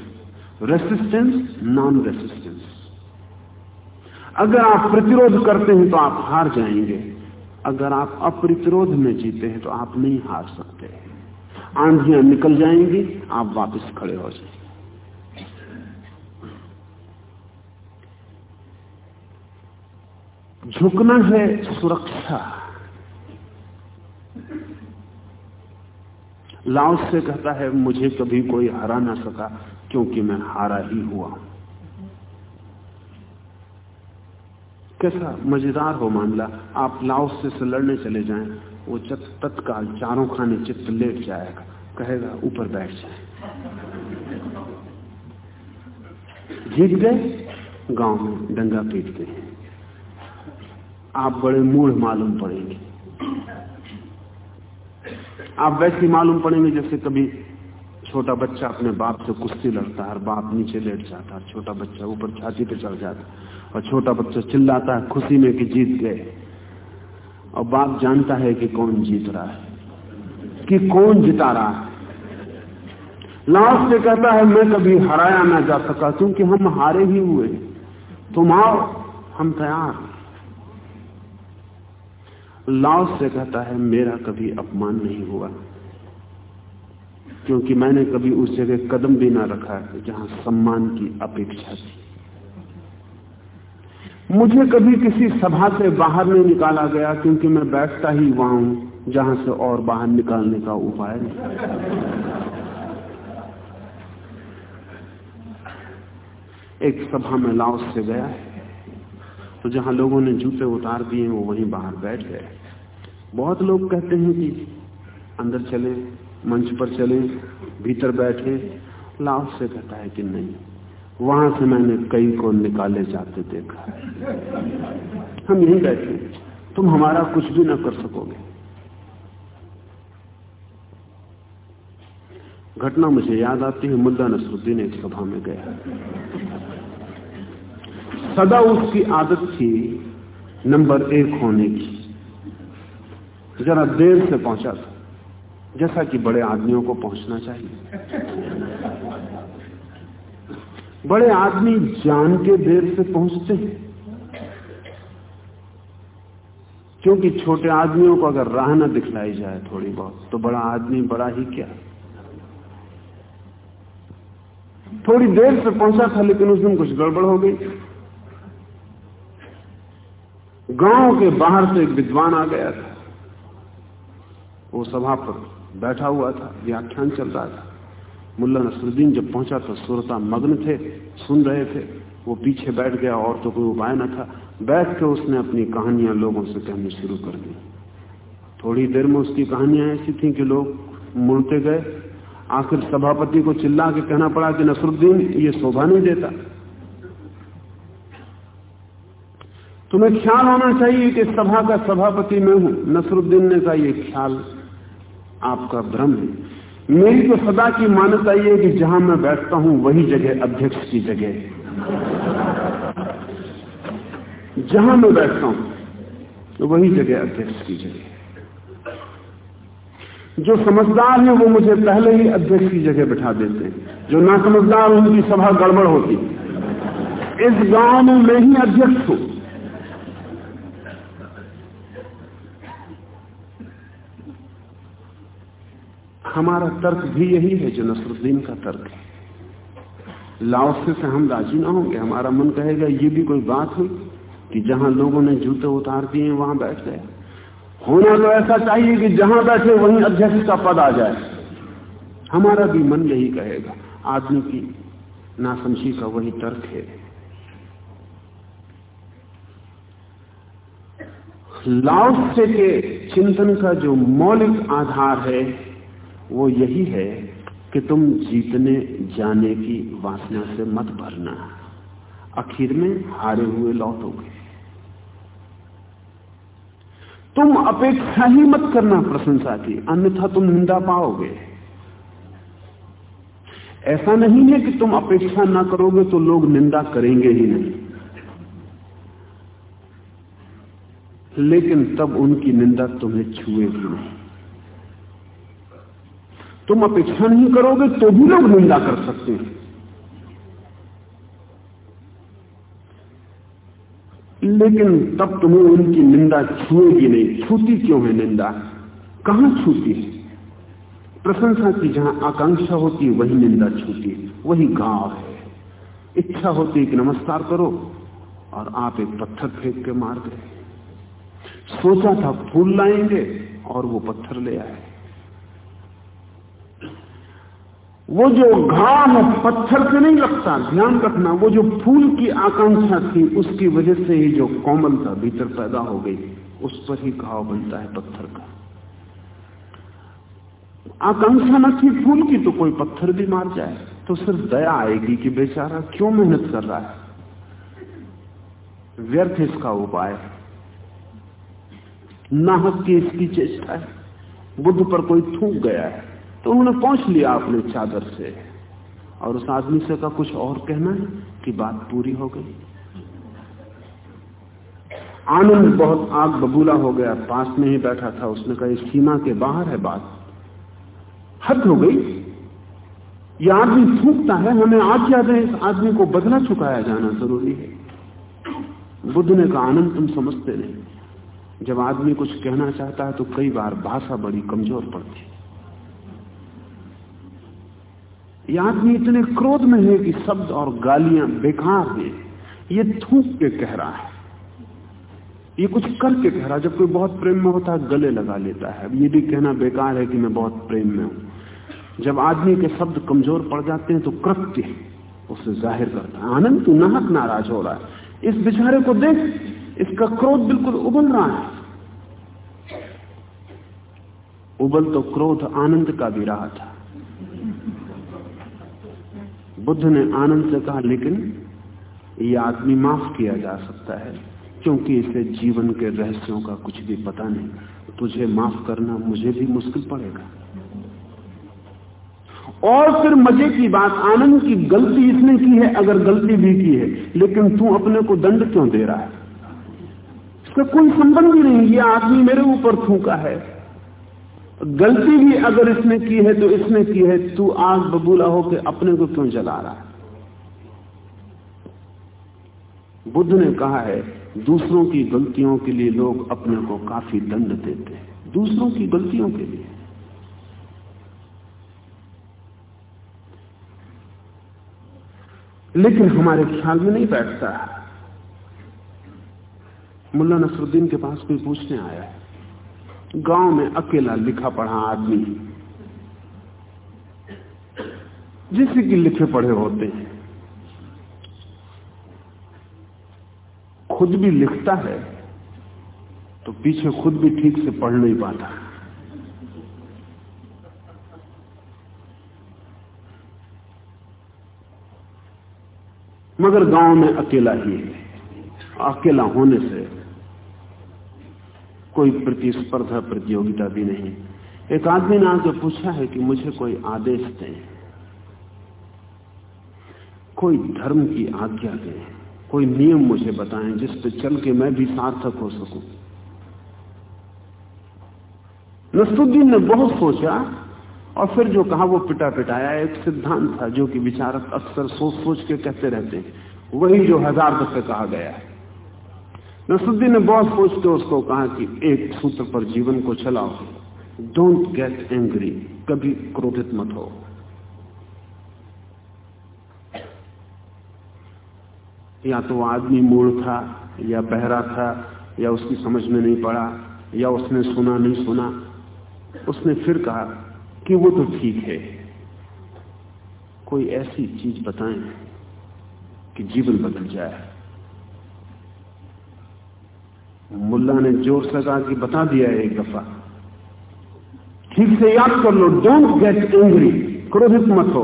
रेसिस्टेंस नॉन रेसिस्टेंस अगर आप प्रतिरोध करते हैं तो आप हार जाएँगे। अगर आप अप्रतिरोध में जीते हैं तो आप नहीं हार सकते। आंधियाँ निकल जाएँगी, आप वापस खड़े हो जाएँगे झुकना है सुरक्षा। लाओस से कहता है, मुझे कभी कोई हरा ना सका, क्योंकि मैं हारा ही हुआ। कैसा मज़ेदार हो मामला, आप लाओस से लड़ने चले जाएँ। वो तत्काल चारों खाने चित्त लेट जाएगा, कहेगा, ऊपर बैठ जाए जीत गए, गाँव में डंगा पीटते हैं। आप बड़े मूढ़ मालूम पड़ेंगे। आप वैसे मालूम पड़ेंगे जैसे कभी छोटा बच्चा अपने बाप से कुश्ती लड़ता है बाप नीचे लेट जाता है। छोटा बच्चा ऊपर छाती पे चढ़ जाता और छोटा बच्चा चिल्लाता है, खुशी में कि जीत गए। और बाप जानता है कि कौन जीत रहा है, कि कौन जिता रहा है। लास्ट से कहता है, मैं कभी हराया ना जा सका, क्योंकि हम हारे ही हुए तुम आओ, हम तैयार लाओस से कहता है, मेरा कभी अपमान नहीं हुआ, क्योंकि मैंने कभी उस जगह कदम भी ना रखा जहाँ सम्मान की अपेक्षा थी। मुझे कभी किसी सभा से बाहर नहीं निकाला गया क्योंकि मैं बैठता ही वहाँ हूँ, जहाँ से और बाहर निकालने का उपाय नहीं। एक सभा में लाओस से गया तो जहाँ लोगों ने जूते उतार दिए, वो वहीं बाहर बैठ गए। बहुत लोग कहते हैं कि अंदर चले, मंच पर चले, भीतर बैठे, लाओस से कहता है कि नहीं। वहाँ से मैंने कई को निकाले जाते देखा। हम यहीं बैठे। तुम हमारा कुछ भी ना कर सकोगे। घटना मुझे याद आती है मुद्दा नसरुद्दीन एक सभा में गया। सदा उसकी आदत थी नंबर एक होने की। जरा देर से पहुँचा था, जैसा कि बड़े आदमियों को पहुँचना चाहिए। बड़े आदमी जान के देर से पहुँचते हैं। क्योंकि छोटे आदमियों को अगर राह न दिखलाई जाए थोड़ी बहुत तो बड़ा आदमी बड़ा ही क्या? थोड़ी देर से पहुँचा था, लेकिन उस दिन कुछ गड़बड़ हो गई। गाँव के बाहर से एक विद्वान आ गया था। वो सभा पर बैठा हुआ था, व्याख्यान चल रहा था। मुल्ला नसरुद्दीन जब पहुँचा तो सुरता मग्न थे, सुन रहे थे। वो पीछे बैठ गया, और तो कोई उपाय न था। बैठ के उसने अपनी कहानियाँ लोगों से कहनी शुरू कर दी। थोड़ी देर में उसकी कहानियाँ ऐसी थी कि लोग मुड़ते गए। आखिर सभापति को चिल्ला के कहना पड़ा कि नसरुद्दीन, ये शोभा नहीं देता। तुम्हें ख्याल होना चाहिए कि सभा का सभापति मैं हूँ। नसरुद्दीन ने कहा यह ख्याल आपका भ्रम है। मेरी तो सदा की मान्यता यह कि जहाँ मैं बैठता हूँ, वही जगह अध्यक्ष की जगह है। जहाँ मैं बैठता हूँ तो वही जगह अध्यक्ष की जगह जो समझदार है, वो मुझे पहले ही अध्यक्ष की जगह बैठा देते हैं। जो ना समझदार उनकी सभा गड़बड़ होती इस गाँव में मैं ही अध्यक्ष हूँ। हमारा तर्क भी यही है जो नसरुद्दीन का तर्क है। लाओसे से हम राज़ी ना होंगे, हमारा मन कहेगा, ये भी कोई बात हुई कि जहाँ लोगों ने जूते उतार दिए, वहाँ बैठ गए। होना तो ऐसा चाहिए कि जहाँ बैठे वहीं अध्यक्ष का पद आ जाए। हमारा भी मन यही कहेगा, आदमी की नासमझी का वही तर्क है। लाओसे के चिंतन का जो मौलिक आधार है वो यही है कि तुम जीतने जाने की वासना से मत भरना। आखिर में हारे हुए लौटोगे। तुम अपेक्षा ही मत करना प्रशंसा की, अन्यथा तुम निंदा पाओगे। ऐसा नहीं है कि तुम अपेक्षा ना करोगे तो लोग निंदा करेंगे ही नहीं। लेकिन तब उनकी निंदा तुम्हें छुएगी नहीं। तुम अपेक्षा नहीं करोगे तो भी लोग निंदा कर सकते हैं। लेकिन तब तुम्हें उनकी निंदा छुएगी नहीं। छूती क्यों है निंदा? कहाँ छूती है? प्रशंसा की जहाँ आकांक्षा होती है, वही निंदा छूती है। वही गाँव है। इच्छा होती है कि नमस्कार करो और आप एक पत्थर फेंक के मार गए सोचा था फूल लाएँगे और वो पत्थर ले आए। वो जो घाव पत्थर से नहीं लगता, ध्यान रखना, वो जो फूल की आकांक्षा थी, उसकी वजह से ही जो कोमलता भीतर पैदा हो गई, उस पर ही घाव बनता है पत्थर का। आकांक्षा न थी फूल की तो कोई पत्थर भी मार जाए तो सिर्फ़ दया आएगी कि बेचारा क्यों मेहनत कर रहा है? व्यर्थ इसका उपाय। नाहक की इसकी चेष्टा है। बुद्ध पर कोई थूक गया है। तो उन्होंने पहुँच लिया अपने चादर से। और उस आदमी से का कुछ और कहना है कि बात पूरी हो गई। आनंद बहुत आग बबूला हो गया। पास में ही बैठा था। उसने कहा सीमा के बाहर है बात। हद हो गई। यह आदमी थूकता है। हमें आज्ञा दें, इस आदमी को बदला चुकाया जाना ज़रूरी है। बुद्ध ने कहा, आनंद तुम समझते नहीं। जब आदमी कुछ कहना चाहता है तो कई बार भाषा बड़ी कमज़ोर पड़ती यह आदमी इतने क्रोध में है कि शब्द और गालियाँ बेकार हैं। ये थूक के कह रहा है। ये कुछ करके कह रहा है। जब कोई बहुत प्रेम में होता है, गले लगा लेता है। ये भी कहना बेकार है कि मैं बहुत प्रेम में हूँ। जब आदमी के शब्द कमज़ोर पड़ जाते हैं तो कृत्य उसे ज़ाहिर करता है। आनंद तू नाहक नाराज़ हो रहा है। इस बेचारे को देख, इसका क्रोध बिल्कुल उबल रहा है। उबल तो क्रोध आनंद का भी रहा था। बुद्ध ने आनंद से कहा, लेकिन ये आदमी माफ़ किया जा सकता है, क्योंकि इसे जीवन के रहस्यों का कुछ भी पता नहीं। तुझे माफ़ करना मुझे भी मुश्किल पड़ेगा। और फिर मज़े की बात, आनंद की गलती इसने की है, अगर गलती भी की है, लेकिन तू अपने को दंड क्यों दे रहा है? इसका कोई संबंध ही नहीं, ये आदमी मेरे ऊपर थूका है। गलती भी अगर इसने की है तो इसने की है, तू आग बबूला होकर अपने को क्यों जला रहा है? बुद्ध ने कहा है, दूसरों की गलतियों के लिए लोग अपने को काफ़ी दंड देते हैं। दूसरों की गलतियों के लिए। लेकिन हमारे ख्याल में नहीं बैठता। मुल्ला नसरुद्दीन के पास कोई पूछने आया है। गाँव में अकेला लिखा पढ़ा आदमी। जिससे कि लिखे पढ़े होते हैं। खुद भी लिखता है तो पीछे खुद भी ठीक से पढ़ नहीं पाता। मगर गाँव में अकेला ही है। अकेला होने से कोई प्रतिस्पर्धा, प्रतियोगिता भी नहीं। एक आदमी ने आके पूछा है कि मुझे कोई आदेश दें। कोई धर्म की आज्ञा दें। कोई नियम मुझे बताएँ जिस पे चल के मैं भी सार्थक हो सकूँ। नसरुद्दीन ने बहुत सोचा और फिर जो कहा वो पिटा पिटाया एक सिद्धांत था जो कि विचारक अक्सर सोच सोच के कहते रहते हैं। वही जो हज़ार दफे कहा गया है। नसरुद्दीन ने बहुत सोच के उसको कहा कि एक सूत्र पर जीवन को चलाओ। डोंट गेट एंग्री कभी क्रोधित मत हो। या तो आदमी मूड था, या बहरा था, या उसकी समझ में नहीं पड़ा, या उसने सुना नहीं सुना। उसने फिर कहा कि वो तो ठीक है। कोई ऐसी चीज़ बताएँ कि जीवन बदल जाए। मुल्ला ने ज़ोर से कहा कि बता दिया एक दफ़ा। ठीक से याद कर लो डोंट गेट एंग्री क्रोधित मत हो।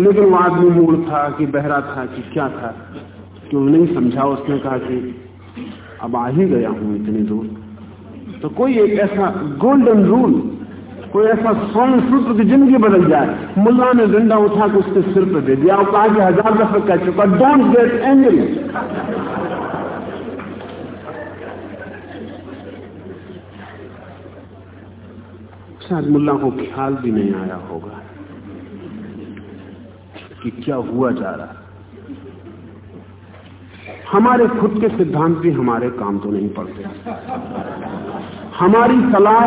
लेकिन वो आदमी मूड था कि बहरा था कि क्या था, कि नहीं समझा, उसने कहा कि अब आ ही गया हूँ इतनी दूर। तो कोई एक ऐसा गोल्डन रूल कोई ऐसा स्वर्ण सूत्र की ज़िंदगी बदल जाए। मुल्ला ने डंडा उठा के उसके सिर पर दे दिया, और कहा कि हज़ार दफे कह चुका डोंट गेट एंग्री शायद मुल्ला को ख्याल भी नहीं आया होगा कि क्या हुआ जा रहा हमारे खुद के सिद्धांत भी हमारे काम तो नहीं पड़ते। हमारी सलाह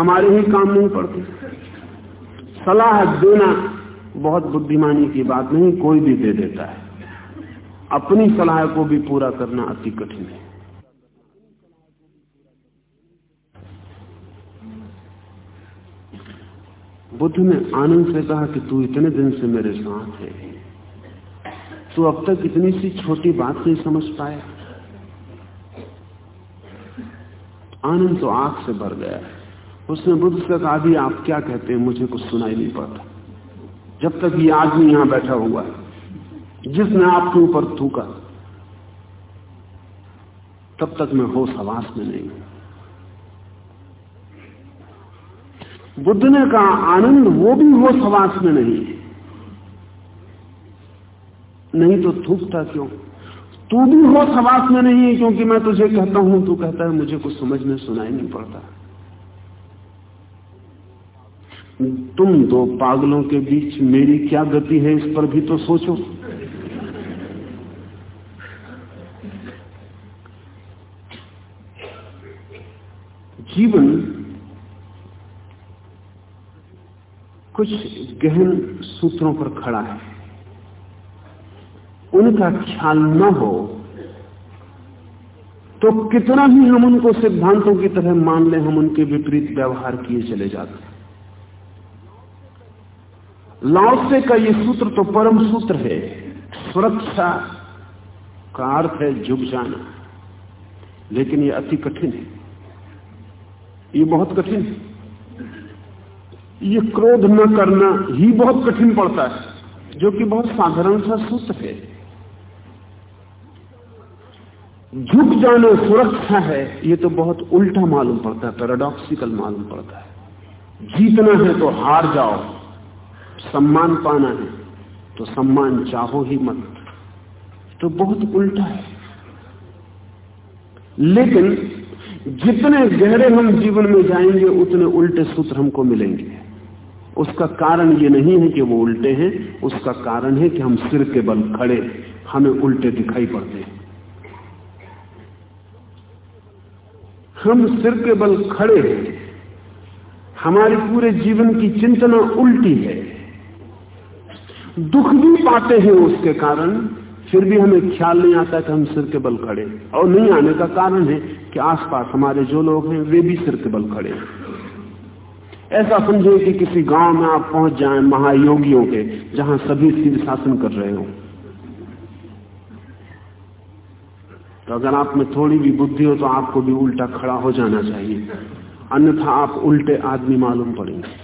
हमारे ही काम नहीं पड़ती। सलाह देना बहुत बुद्धिमानी की बात नहीं, कोई भी दे देता है। अपनी सलाह को भी पूरा करना अति कठिन है। बुद्ध ने आनंद से कहा कि तू इतने दिन से मेरे साथ है। तू अब तक इतनी सी छोटी बात नहीं समझ पाया। आनंद तो आँख से भर गया। उसने बुद्ध से कहा, अभी आप क्या कहते हैं? मुझे कुछ सुनाई नहीं पड़ता। जब तक ये आदमी यहाँ बैठा हुआ है, जिसने आपके ऊपर थूका, तब तक मैं होश आवास में नहीं हूँ। बुद्ध ने कहा, आनंद वो भी होश सवास में नहीं नहीं तो थूकता क्यों? तू भी होश सवास में नहीं है, क्योंकि मैं तुझे कहता हूँ, तू कहता है, मुझे कुछ समझ में सुनाई नहीं पड़ता। तुम दो पागलों के बीच मेरी क्या गति है, इस पर भी तो सोचो। जीवन कुछ गहन सूत्रों पर खड़ा है। उनका ख्याल न हो तो कितना भी हम उनको सिद्धांतों की तरह मान लें, हम उनके विपरीत व्यवहार किए चले जाते हैं। लाओसे का ये सूत्र तो परम सूत्र है। सुरक्षा का अर्थ है झुक जाना। लेकिन ये अति कठिन है। ये बहुत कठिन है। ये क्रोध न करना ही बहुत कठिन पड़ता है, जो कि बहुत साधारण सा सूत्र है। झुक जाना सुरक्षा है, ये तो बहुत उल्टा मालूम पड़ता है पैराडॉक्सिकल मालूम पड़ता है। जीतना है तो हार जाओ, सम्मान पाना है तो सम्मान चाहो ही मत। तो बहुत उल्टा है। लेकिन जितने गहरे हम जीवन में जाएँगे, उतने उल्टे सूत्र हमको मिलेंगे। उसका कारण ये नहीं है कि वो उल्टे हैं, उसका कारण है कि हम सिर के बल खड़े हमें उल्टे दिखाई पड़ते हैं। हम सिर के बल खड़े हैं, हमारे पूरे जीवन की चिंतना उल्टी है। दुख भी पाते हैं उसके कारण, फिर भी हमें ख्याल नहीं आता कि हम सिर के बल खड़े और नहीं आने का कारण है कि आसपास हमारे जो लोग हैं, वे भी सिर के बल खड़े ऐसा समझे कि किसी गाँव में आप पहुँच जाएँ महायोगियों के, जहाँ सभी सिर शासन कर रहे हो। तो अगर आप में थोड़ी भी बुद्धि हो तो आपको भी उल्टा खड़ा हो जाना चाहिए। अन्यथा आप उल्टे आदमी मालूम पड़ेंगे।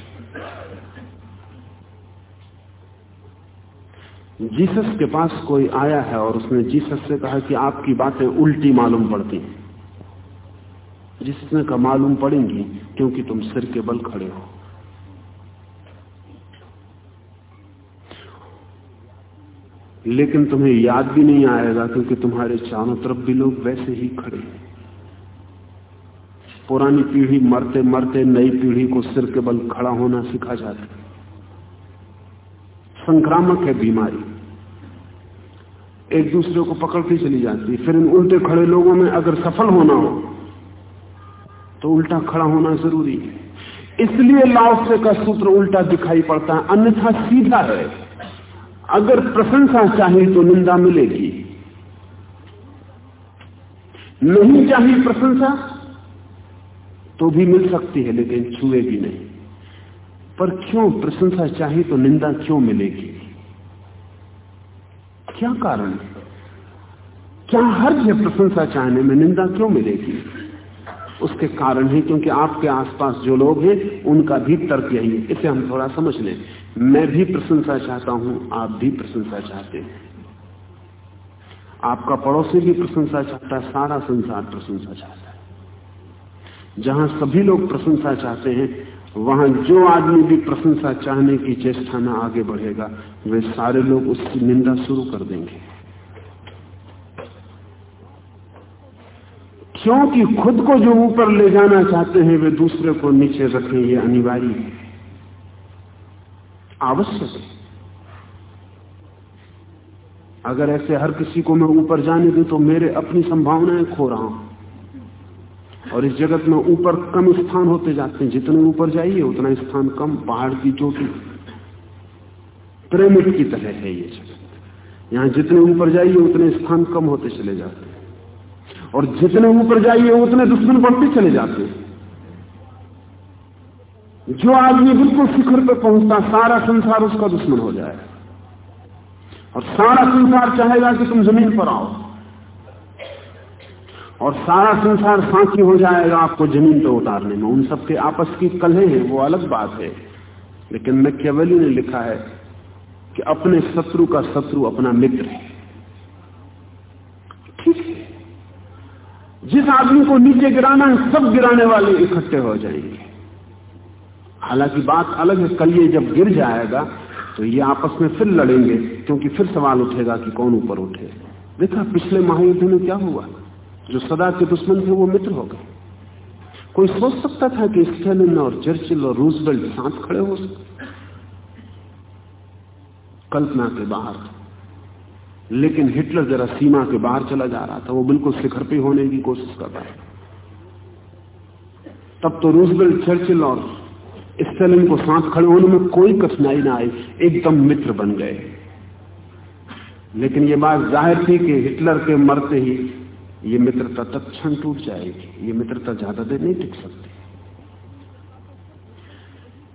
जीसस के पास कोई आया है और उसने जीसस से कहा कि आपकी बातें उल्टी मालूम पड़ती जिसने का मालूम पड़ेंगी क्योंकि तुम सिर के बल खड़े हो। लेकिन तुम्हें याद भी नहीं आएगा क्योंकि तुम्हारे चारों तरफ़ भी लोग वैसे ही खड़े हैं। पुरानी पीढ़ी मरते मरते नई पीढ़ी को सिर के बल खड़ा होना सिखा जाता है। संक्रामक है बीमारी। एक दूसरे को पकड़ती चली जाती फिर इन उल्टे खड़े लोगों में अगर सफल होना हो तो उल्टा खड़ा होना ज़रूरी है। इसलिए लाओसे का सूत्र उल्टा दिखाई पड़ता है, अन्यथा सीधा है। अगर प्रशंसा चाहिए तो निंदा मिलेगी। नहीं चाहिए प्रशंसा तो भी मिल सकती है, लेकिन छुए भी नहीं। पर क्यों प्रशंसा चाहिए तो निंदा क्यों मिलेगी? क्या कारण क्या हर्ज है प्रशंसा चाहने में, निंदा क्यों मिलेगी? उसके कारण है, क्योंकि आपके आसपास जो लोग हैं, उनका भी तर्क यही है। इसे हम थोड़ा समझ लें। मैं भी प्रशंसा चाहता हूँ, आप भी प्रशंसा चाहते हैं। आपका पड़ोसी भी प्रशंसा चाहता है, सारा संसार प्रशंसा चाहता है। जहाँ सभी लोग प्रशंसा चाहते हैं, वहाँ जो आदमी भी प्रशंसा चाहने की चेष्टा में आगे बढ़ेगा, वे सारे लोग उसकी निंदा शुरू कर देंगे। क्योंकि खुद को जो ऊपर ले जाना चाहते हैं, वे दूसरे को नीचे रखें, ये अनिवार्य है। आवश्यक है। अगर ऐसे हर किसी को मैं ऊपर जाने दूँ तो मेरे अपनी संभावनाएँ खो रहा हूँ। और इस जगत में ऊपर कम स्थान होते जाते हैं। जितने ऊपर जाइए, उतना स्थान कम। पहाड़ की चोटी। प्रेमिक की तरह है ये जगत। यहाँ जितने ऊपर जाइए, उतने स्थान कम होते चले जाते हैं। और जितने ऊपर जाइए, उतने दुश्मन बढ़ते चले जाते हैं। जो आदमी बिल्कुल शिखर पर पहुँचता, सारा संसार उसका दुश्मन हो जाए। और सारा संसार चाहेगा कि तुम ज़मीन पर आओ। और सारा संसार साथी हो जाएगा आपको ज़मीन पर उतारने में। उन सबके आपस की कलह है, वो अलग बात है। लेकिन मैकेवली ने लिखा है कि अपने शत्रु का शत्रु अपना मित्र है ठीक है जिस आदमी को नीचे गिराना है, सब गिराने वाले इकट्ठे हो जाएँगे। हालाँकि बात अलग है, कल ये जब गिर जाएगा तो ये आपस में फिर लड़ेंगे, क्योंकि फिर सवाल उठेगा कि कौन ऊपर उठे। देखा, पिछले महायुद्ध में क्या हुआ? जो सदा के दुश्मन थे, वो मित्र हो गए। कोई सोच सकता था कि स्टेलिन और चर्चिल और रूजवेल्ट साथ खड़े हो सकते कल्पना के बाहर लेकिन हिटलर जरा सीमा के बाहर चला जा रहा था, वो बिल्कुल शिखर पे होने की कोशिश कर रहा था तब तो रूजवेल्ट चर्चिल और स्टेलिन को साथ खड़े होने में कोई कठिनाई ना आई, एकदम मित्र बन गए। लेकिन ये बात ज़ाहिर थी कि हिटलर के मरते ही ये मित्रता तत्क्षण टूट जाएगी, ये मित्रता ज़्यादा देर नहीं टिक सकती।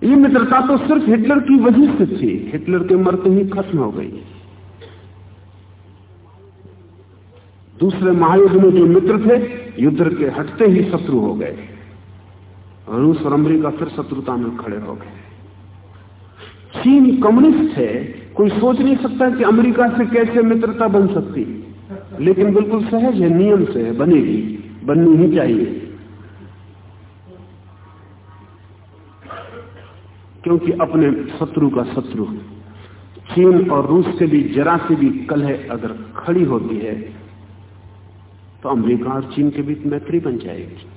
ये मित्रता तो सिर्फ़ हिटलर की वजह से थी, हिटलर के मरते ही खत्म हो गई। दूसरे महायुद्ध में जो मित्र थे, युद्ध के हटते ही शत्रु हो गए। रूस और अमरीका फिर शत्रुता में खड़े हो गए। चीन कम्युनिस्ट है कोई सोच नहीं सकता कि अमेरिका से कैसे मित्रता बन सकती। लेकिन बिल्कुल सहज है, नियम से है, बनेगी, बननी ही चाहिए। क्योंकि अपने शत्रु का शत्रु चीन और रूस के बीच जरा से भी कलह अगर खड़ी होती है तो अमेरिका और चीन के बीच मैत्री बन जाएगी।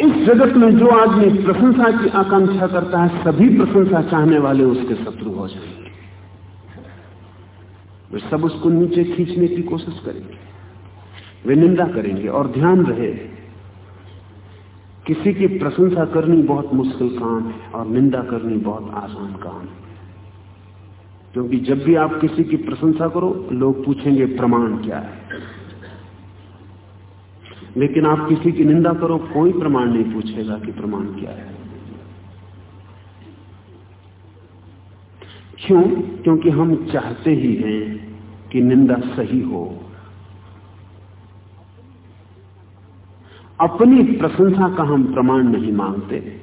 इस जगत में जो आदमी प्रशंसा की आकांक्षा करता है, सभी प्रशंसा चाहने वाले उसके शत्रु हो जाएँगे। वे सब उसको नीचे खींचने की कोशिश करेंगे। वे निंदा करेंगे और ध्यान रहे, किसी की प्रशंसा करनी बहुत मुश्किल काम है और निंदा करनी बहुत आसान काम है। क्योंकि जब भी आप किसी की प्रशंसा करो, लोग पूछेंगे प्रमाण क्या है। लेकिन आप किसी की निंदा करो, कोई प्रमाण नहीं पूछेगा कि प्रमाण क्या है। क्यों? क्योंकि हम चाहते ही हैं कि निंदा सही हो। अपनी प्रशंसा का हम प्रमाण नहीं मांगते,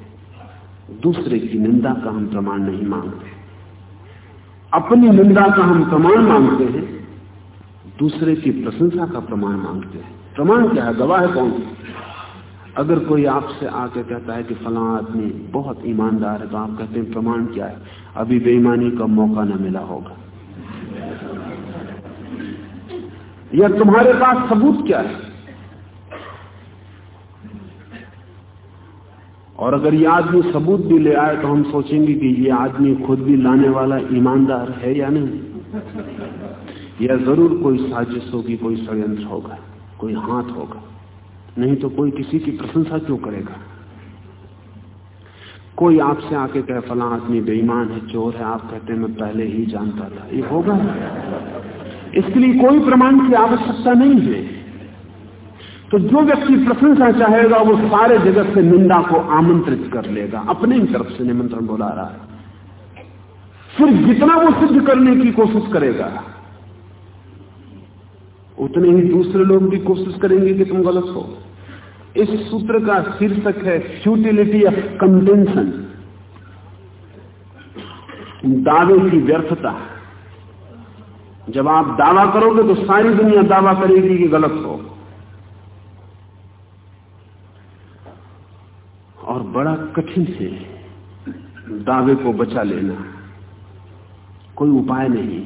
दूसरे की निंदा का हम प्रमाण नहीं मांगते। अपनी निंदा का हम प्रमाण मांगते हैं, दूसरे की प्रशंसा का प्रमाण मांगते हैं। प्रमाण क्या है? गवाह है कौन? अगर कोई आपसे आके कहता है कि फला आदमी बहुत ईमानदार है तो आप कहते हैं, प्रमाण क्या है? अभी बेईमानी का मौका न मिला होगा। या तुम्हारे पास सबूत क्या है? और अगर ये आदमी सबूत भी ले आए तो हम सोचेंगे कि ये आदमी खुद भी लाने वाला ईमानदार है या नहीं? या ज़रूर कोई साजिश होगी, कोई षडयंत्र होगा, कोई हाथ होगा। नहीं तो कोई किसी की प्रशंसा क्यों करेगा? कोई आपसे आके कहे, फला आदमी बेईमान है, चोर है, आप कहते मैं पहले ही जानता था। ये होगा। इसके लिए कोई प्रमाण की आवश्यकता नहीं है। तो जो व्यक्ति प्रशंसा चाहेगा, वो सारे जगत से निंदा को आमंत्रित कर लेगा। अपने ही तरफ़ से निमंत्रण बुला रहा है। फिर जितना वो सिद्ध करने की कोशिश करेगा, उतने ही दूसरे लोग भी कोशिश करेंगे कि तुम गलत हो। इस सूत्र का शीर्षक है फ्यूटिलिटी ऑफ़ कंटेंशन दावे की व्यर्थता। जब आप दावा करोगे तो सारी दुनिया दावा करेगी कि गलत हो। और बड़ा कठिन से दावे को बचा लेना कोई उपाय नहीं।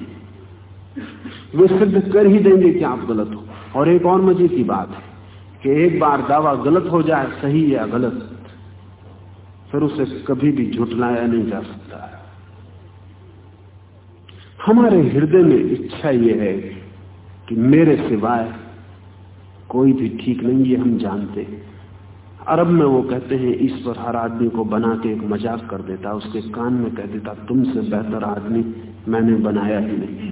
वे सिद्ध कर ही देंगे कि आप गलत हो। और एक और मज़े की बात है कि एक बार दावा गलत हो जाए, सही या गलत, फिर उसे कभी भी झुटलाया नहीं जा सकता। हमारे हृदय में इच्छा यह है कि मेरे सिवाय कोई भी ठीक नहीं, ये हम जानते हैं। अरब में वो कहते हैं ईश्वर हर आदमी को बना के एक मज़ाक कर देता, उसके कान में कह देता, तुमसे बेहतर आदमी मैंने बनाया ही नहीं।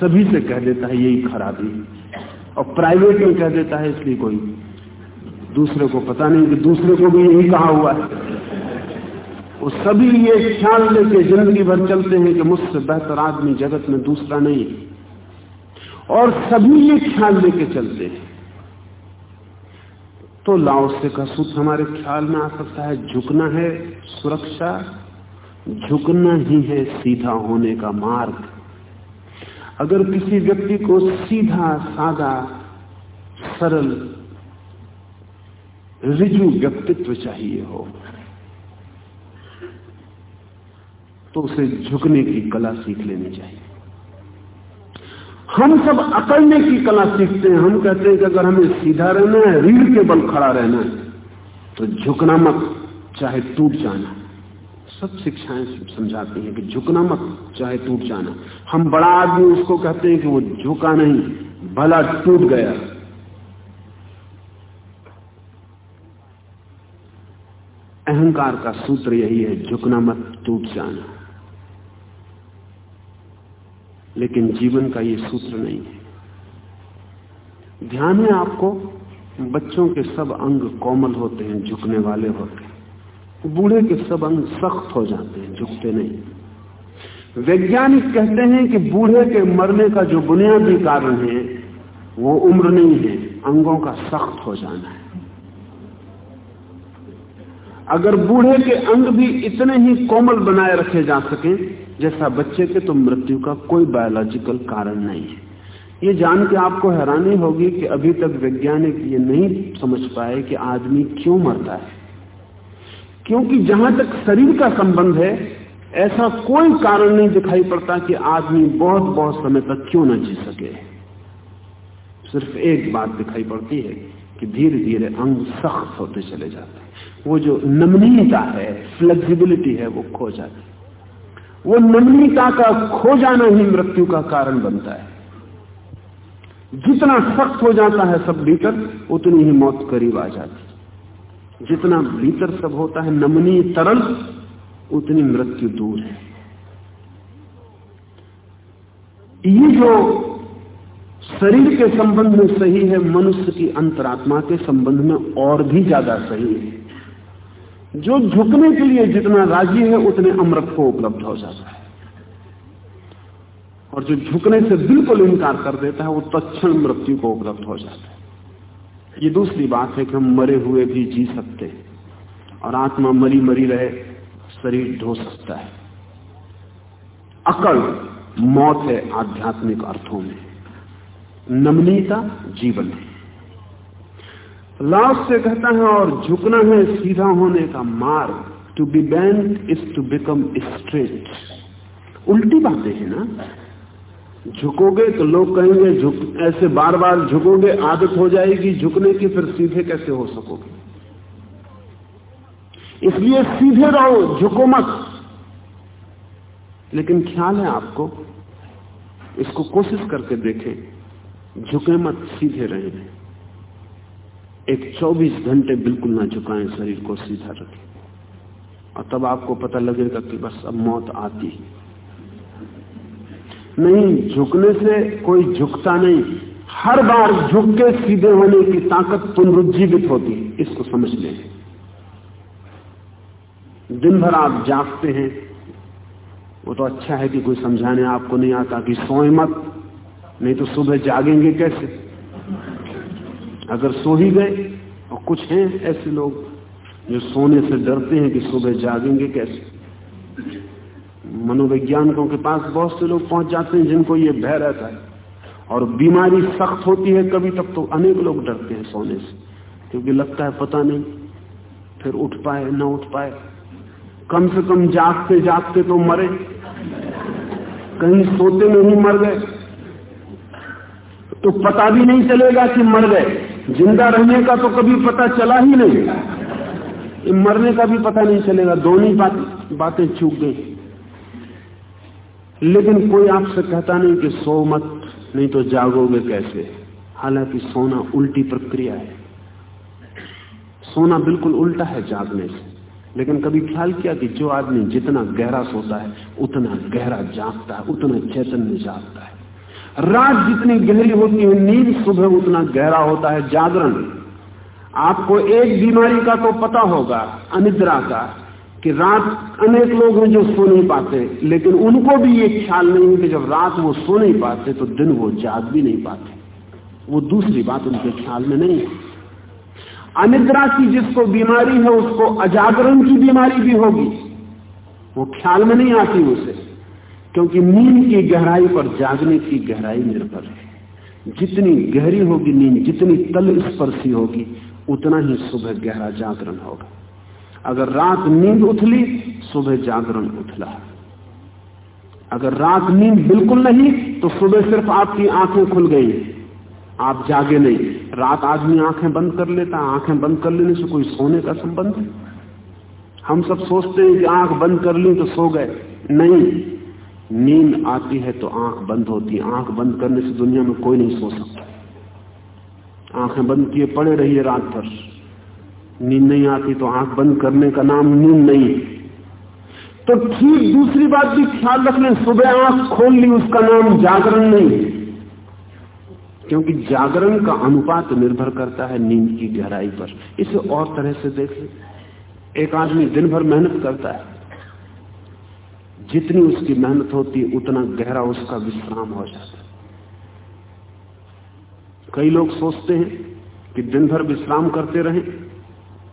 सभी से कह देता है, यही खराबी। और प्राइवेट में कह देता है, इसलिए कोई दूसरे को पता नहीं कि दूसरे को भी यही कहा हुआ है। वो सभी ये ख्याल लेके ज़िंदगी भर चलते हैं कि मुझसे बेहतर आदमी जगत में दूसरा नहीं। और सभी ये ख्याल लेके चलते हैं। तो लाओसे का सूत्र हमारे ख्याल में आ सकता है, झुकना है सुरक्षा, झुकना ही है सीधा होने का मार्ग। अगर किसी व्यक्ति को सीधा, सादा, सरल, रिजु व्यक्तित्व चाहिए हो तो उसे झुकने की कला सीख लेनी चाहिए। हम सब अकड़ने की कला सीखते हैं। हम कहते हैं कि अगर हमें सीधा रहना है, रीढ़ के बल खड़ा रहना है तो झुकना मत, चाहे टूट जाना। सब शिक्षाएँ समझाती हैं कि झुकना मत, चाहे टूट जाना। हम बड़ा आदमी, उसको कहते हैं कि वो झुका नहीं, भला टूट गया। अहंकार का सूत्र यही है, झुकना मत, टूट जाना। लेकिन जीवन का ये सूत्र नहीं है। ध्यान है आपको बच्चों के सब अंग कोमल होते हैं, झुकने वाले होते हैं। बूढ़े के सब अंग सख्त हो जाते हैं, झुकते नहीं। वैज्ञानिक कहते हैं कि बूढ़े के मरने का जो बुनियादी कारण है, वो उम्र नहीं है, अंगों का सख्त हो जाना है। अगर बूढ़े के अंग भी इतने ही कोमल बनाए रखे जा सके जैसा बच्चे के तो मृत्यु का कोई बायोलॉजिकल कारण नहीं है। ये जान के आपको हैरानी होगी कि अभी तक वैज्ञानिक ये नहीं समझ पाए कि आदमी क्यों मरता है। क्योंकि जहाँ तक शरीर का संबंध है, ऐसा कोई कारण नहीं दिखाई पड़ता कि आदमी बहुत बहुत समय तक क्यों न जी सके। सिर्फ़ एक बात दिखाई पड़ती है कि धीरे धीरे अंग सख्त होते चले जाते हैं। वो जो नमनीयता है फ्लेक्सिबिलिटी है, वो खो जाती वो नमनीयता का खो जाना ही मृत्यु का कारण बनता है। जितना सख्त हो जाता है सब भीतर, उतनी ही मौत करीब आ जाती जितना भीतर सब होता है नमनीय तरल, उतनी मृत्यु दूर है। ये जो शरीर के संबंध में सही है, मनुष्य की अंतरात्मा के संबंध में और भी ज़्यादा सही है। जो झुकने के लिए जितना राज़ी है, उतने अमृत को उपलब्ध हो जाता है। और जो झुकने से बिल्कुल इनकार कर देता है, वो तत्ण मृत्यु को उपलब्ध हो जाता है। ये दूसरी बात है कि हम मरे हुए भी जी सकते हैं, और आत्मा मरी मरी रहे, शरीर ढो सकता है। अकड़ मौत है आध्यात्मिक अर्थों में। नमनीयता, जीवन है। लास्ट से कहता है और झुकना है सीधा होने का मार्ग। To be bent is to become straight उल्टी बातें हैं ना? झुकोगे तो लोग कहेंगे, झुक, ऐसे बार बार झुकोगे, आदत हो जाएगी झुकने की, फिर सीधे कैसे हो सकोगे? इसलिए सीधे रहो, झुको मत। लेकिन ख्याल है आपको? इसको कोशिश करके देखें। झुके मत, सीधे रहे। एक 24 घंटे बिल्कुल ना झुकाएँ, शरीर को सीधा रखें। और तब आपको पता लगेगा कि बस अब मौत आती है। नहीं, झुकने से कोई झुकता नहीं। हर बार झुक के सीधे होने की ताकत पुनरुज्जीवित होती है। इसको समझ लें। दिन भर आप जागते हैं। वो तो अच्छा है कि कोई समझाने आपको नहीं आता कि सोए मत, नहीं तो सुबह जागेंगे कैसे? अगर सो ही गए, और कुछ हैं ऐसे लोग जो सोने से डरते हैं कि सुबह जागेंगे कैसे? मनोवैज्ञानिकों के पास बहुत से लोग पहुँच जाते हैं जिनको ये भय रहता है। और बीमारी सख्त होती है कभी तक तो अनेक लोग डरते हैं सोने से, क्योंकि लगता है पता नहीं फिर उठ पाए, न उठ पाए। कम से कम जागते जागते तो मरे। कहीं सोते में ही मर गए। तो पता भी नहीं चलेगा कि मर गए। ज़िंदा रहने का तो कभी पता चला ही नहीं। मरने का भी पता नहीं चलेगा। दोनों बात, बातें चूक गई। लेकिन कोई आपसे कहता नहीं कि सो मत नहीं तो जागोगे कैसे? हालाँकि सोना उल्टी प्रक्रिया है। सोना बिल्कुल उल्टा है जागने से। लेकिन कभी ख्याल किया कि जो आदमी जितना गहरा सोता है उतना गहरा जागता है उतना चैतन्य जागता है। रात जितनी गहरी होती है, नींद सुबह उतना गहरा होता है, जागरण। आपको एक बीमारी का तो पता होगा, अनिद्रा का, कि रात अनेक लोग हैं जो सो नहीं पाते, लेकिन उनको भी ये ख्याल नहीं है कि जब रात वो सो नहीं पाते तो दिन वो जाग भी नहीं पाते। वो दूसरी बात उनके ख्याल में नहीं है। अनिद्रा की जिसको बीमारी है, उसको अजागरण की बीमारी भी होगी। वो ख्याल में नहीं आती उसे। क्योंकि नींद की गहराई पर जागने की गहराई निर्भर है। जितनी गहरी होगी नींद, जितनी तल स्पर्शी होगी, उतना ही सुबह गहरा जागरण होगा। अगर रात नींद उथली, सुबह जागरण उथला। अगर रात नींद बिल्कुल नहीं तो सुबह सिर्फ़ आपकी आँखें खुल गई। आप जागे नहीं। रात आदमी आँखें बंद कर लेता, आँखें बंद कर लेने से कोई सोने का संबंध? हम सब सोचते हैं कि आँख बंद कर ली तो सो गए। नहीं। नींद आती है तो आँख बंद होती है। आँख बंद करने से दुनिया में कोई नहीं सो सकता। आँखें बंद किए पड़े रहिए रात भर। नींद नहीं आती तो आँख बंद करने का नाम नींद नहीं तो ठीक दूसरी बात भी ख्याल रख लें, सुबह आँख खोल ली, उसका नाम जागरण नहीं क्योंकि जागरण का अनुपात निर्भर करता है नींद की गहराई पर। इसे और तरह से देख एक आदमी दिन भर मेहनत करता है। जितनी उसकी मेहनत होती, उतना गहरा उसका विश्राम हो जाता कई लोग सोचते हैं कि दिन भर विश्राम करते रहे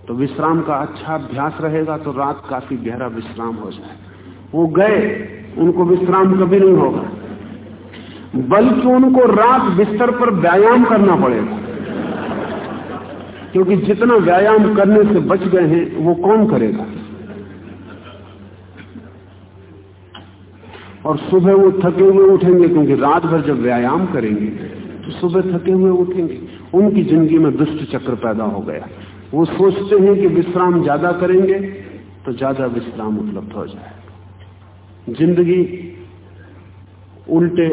तो विश्राम का अच्छा अभ्यास रहेगा तो रात काफ़ी गहरा विश्राम हो जाए। वो गए, उनको विश्राम कभी नहीं होगा। बल्कि उनको रात बिस्तर पर व्यायाम करना पड़ेगा। क्योंकि जितना व्यायाम करने से बच गए हैं, वो कौन करेगा? और सुबह वो थके हुए उठेंगे, क्योंकि रात भर जब व्यायाम करेंगे तो सुबह थके हुए उठेंगे। उनकी ज़िंदगी में दुष्ट चक्र पैदा हो गया। वो सोचते हैं कि विश्राम ज़्यादा करेंगे तो ज़्यादा विश्राम उपलब्ध हो जाएगा ज़िंदगी उल्टे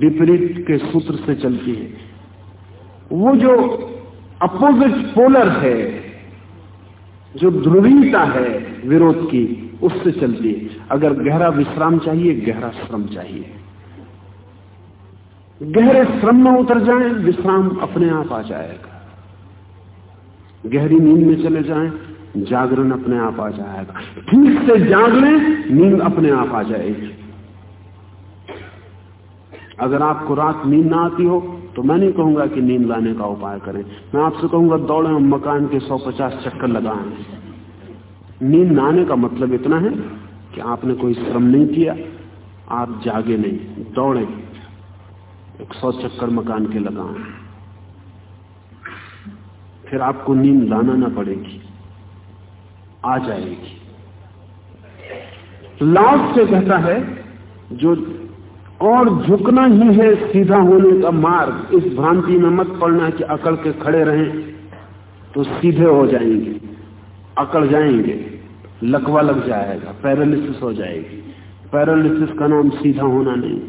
विपरीत के सूत्र से चलती है। वो जो अपोजिट पोलर है, जो ध्रुवीयता है विरोध की उससे चलती है। अगर गहरा विश्राम चाहिए, गहरा श्रम चाहिए। गहरे श्रम में उतर जाए, विश्राम अपने आप आ जाएगा। गहरी नींद में चले जाए, जागरण अपने आप आ जाएगा। ठीक से जाग लें, नींद अपने आप आ जाएगी। अगर आपको रात नींद ना आती हो तो मैं नहीं कहूँगा कि नींद लाने का उपाय करें। मैं आपसे कहूँगा, दौड़े मकान के 150 चक्कर लगाएँ। नींद आने का मतलब इतना है कि आपने कोई श्रम नहीं किया, आप जागे नहीं, दौड़े, एक सौ चक्कर मकान के लगाएँ फिर आपको नींद लाना ना पड़ेगी, आ जाएगी। लाभ से कहता है, जो और झुकना ही है सीधा होने का मार्ग, इस भ्रांति में मत पड़ना कि अकड़ के खड़े रहें तो सीधे हो जाएँगे, अकड़ जाएँगे। लकवा लग जाएगा, पैरालिसिस हो जाएगी। पैरालिसिस का नाम सीधा होना नहीं।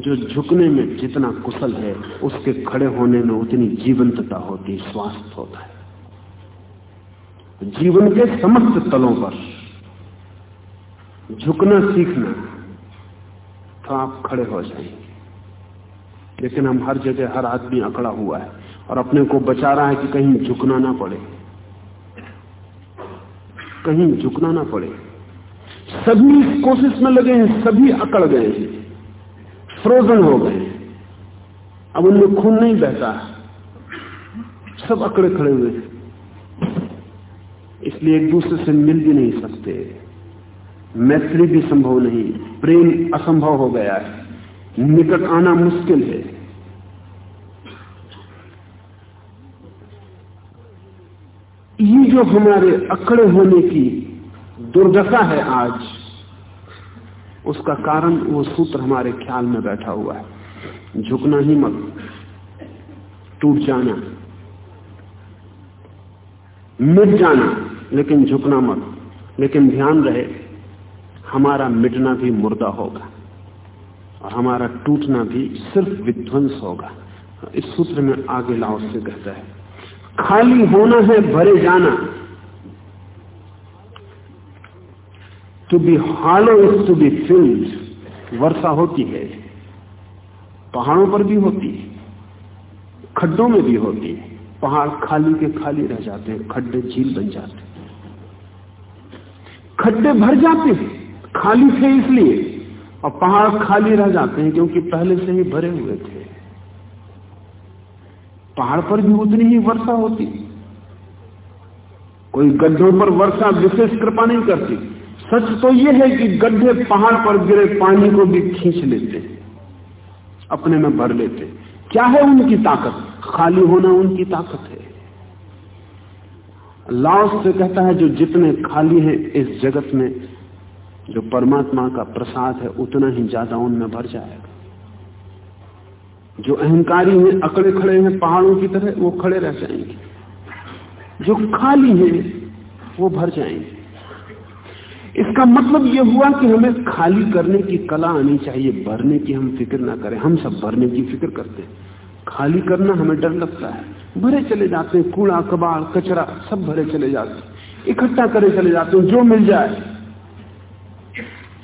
जो झुकने में जितना कुशल है, उसके खड़े होने में उतनी जीवंतता होती स्वास्थ्य होता है। जीवन के समस्त तलों पर झुकना सीखना तो आप खड़े हो जाएँगे। लेकिन हम हर जगह हर आदमी अकड़ा हुआ है और अपने को बचा रहा है कि कहीं झुकना ना पड़े। कहीं झुकना ना पड़े। सभी कोशिश में लगे हैं, सभी अकड़ गए हैं। फ्रोजन हो गए अब उनमें खून नहीं बहता। सब अकड़े खड़े हुए हैं। इसलिए एक दूसरे से मिल भी नहीं सकते। मैत्री भी संभव नहीं। प्रेम असंभव हो गया है। निकट आना मुश्किल है। ये जो हमारे अकड़े होने की दुर्दशा है आज, उसका कारण वो सूत्र हमारे ख्याल में बैठा हुआ है। झुकना ही मत, टूट जाना। मिट जाना, लेकिन झुकना मत। लेकिन ध्यान रहे, हमारा मिटना भी मुर्दा होगा, और हमारा टूटना भी सिर्फ़ विध्वंस होगा। इस सूत्र में आगे लाओ से कहता है खाली होना है, भरे जाना। To be hollow is to be filled वर्षा होती है। पहाड़ों पर भी होती है, खड्डों में भी होती है। पहाड़ खाली के खाली रह जाते हैं, खड्डे झील बन जाते हैं। खड्डे भर जाते हैं, खाली थे इसलिए, और पहाड़ खाली रह जाते हैं क्योंकि पहले से ही भरे हुए थे। पहाड़ पर भी उतनी ही वर्षा होती। कोई गड्ढों पर वर्षा विशेष कृपा नहीं करती। सच तो यह है कि गड्ढे पहाड़ पर गिरे पानी को भी खींच लेते, अपने में भर लेते। क्या है उनकी ताकत? खाली होना उनकी ताकत है। लाओस से कहता है, जो जितने खाली हैं इस जगत में, जो परमात्मा का प्रसाद है, उतना ही ज़्यादा उनमें भर जाएगा। जो अहंकारी हैं अकड़े खड़े हैं, पहाड़ों की तरह, वो खड़े रह जाएँगे। जो खाली हैं, वो भर जाएँगे। इसका मतलब यह हुआ कि हमें खाली करने की कला आनी चाहिए, भरने की हम फ़िक्र ना करें। हम सब भरने की फ़िक्र करते हैं। खाली करना हमें डर लगता है। भरे चले जाते हैं, कूड़ा, कबाड़, कचरा, सब भरे चले जाते हैं। इकट्ठा करे चले जाते हैं, जो मिल जाए।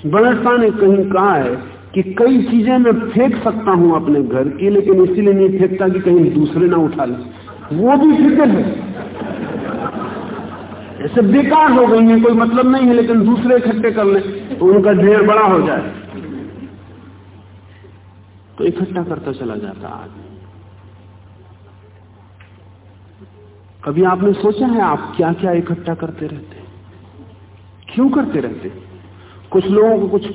बनस्ता ने कहीं कहा है कि कई चीज़ें मैं फेंक सकता हूँ अपने घर की, लेकिन इसीलिए नहीं फेंकता कि कहीं दूसरे ना उठा ले। वो भी फ़िक्र है। ऐसे बेकार हो गई है, कोई मतलब नहीं है, लेकिन दूसरे इकट्ठे कर ले तो उनका ढेर बड़ा हो जाए। तो इकट्ठा करता चला जाता आदमी कभी आपने सोचा है आप क्या क्या इकट्ठा करते रहते क्यों करते रहते कुछ लोगों को कुछ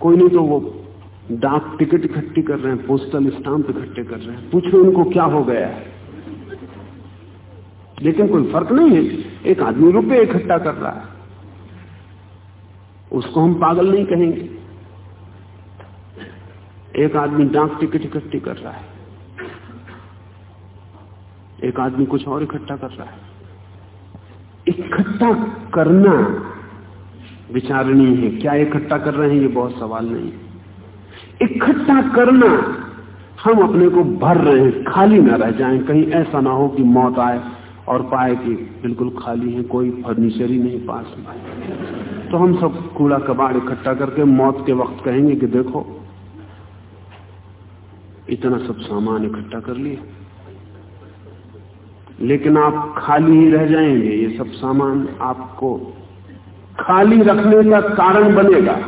कोई नहीं तो वो डाक टिकट इकट्ठी कर रहे हैं पोस्टल स्टाम्प इकट्ठे कर रहे हैं। पूछो उनको क्या हो गया है। लेकिन कोई फ़र्क नहीं है। एक आदमी रुपये इकट्ठा कर रहा है। उसको हम पागल नहीं कहेंगे। एक आदमी डाक टिकट इकट्ठी कर रहा है। एक आदमी कुछ और इकट्ठा कर रहा है। इकट्ठा करना विचारणीय है। क्या इकट्ठा कर रहे हैं? ये बहुत सवाल नहीं है। इकट्ठा करना, हम अपने को भर रहे हैं, खाली ना रह जाएँ। कहीं ऐसा ना हो कि मौत आए और पाए कि बिल्कुल खाली है, कोई फर्नीचर ही नहीं पास में तो हम सब कूड़ा कबाड़ इकट्ठा करके मौत के वक्त कहेंगे कि देखो, इतना सब सामान इकट्ठा कर लिया लेकिन आप खाली ही रह जाएँगे, ये सब सामान आपको खाली रखने का कारण बनेगा।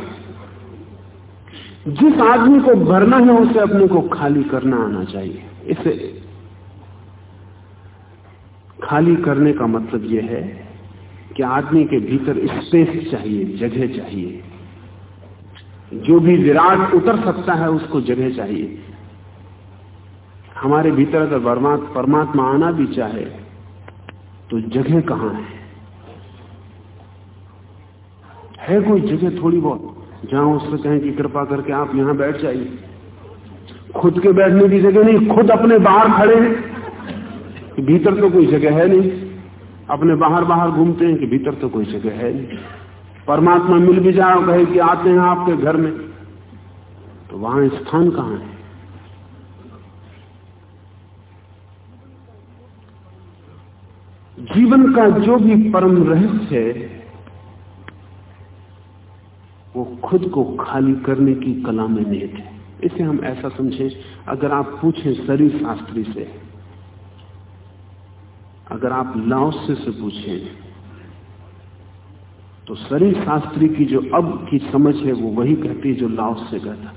जिस आदमी को भरना है, उसे अपने को खाली करना आना चाहिए। इसे खाली करने का मतलब यह है कि आदमी के भीतर स्पेस चाहिए, जगह चाहिए। जो भी विराट उतर सकता है, उसको जगह चाहिए। हमारे भीतर अगर परमात्मा आना भी चाहे तो जगह कहाँ है? है कोई जगह थोड़ी बहुत? जहाँ उससे कहें कि कृपा करके आप यहाँ बैठ जाइए। खुद के बैठने की जगह नहीं, खुद अपने बाहर खड़े हैं भीतर तो कोई जगह है नहीं। अपने बाहर बाहर घूमते हैं कि भीतर तो कोई जगह है नहीं। परमात्मा मिल भी जाए कहे कि आते हैं आपके घर में तो वहाँ स्थान कहाँ है? जीवन का जो भी परम रहस्य है वो खुद को खाली करने की कला में निहित है। इसे हम ऐसा समझें, अगर आप पूछें शरीर शास्त्री से, अगर आप लाओसे से पूछें तो शरीर शास्त्री की जो अब की समझ है, वो वही कहती है जो लाओस से कहता।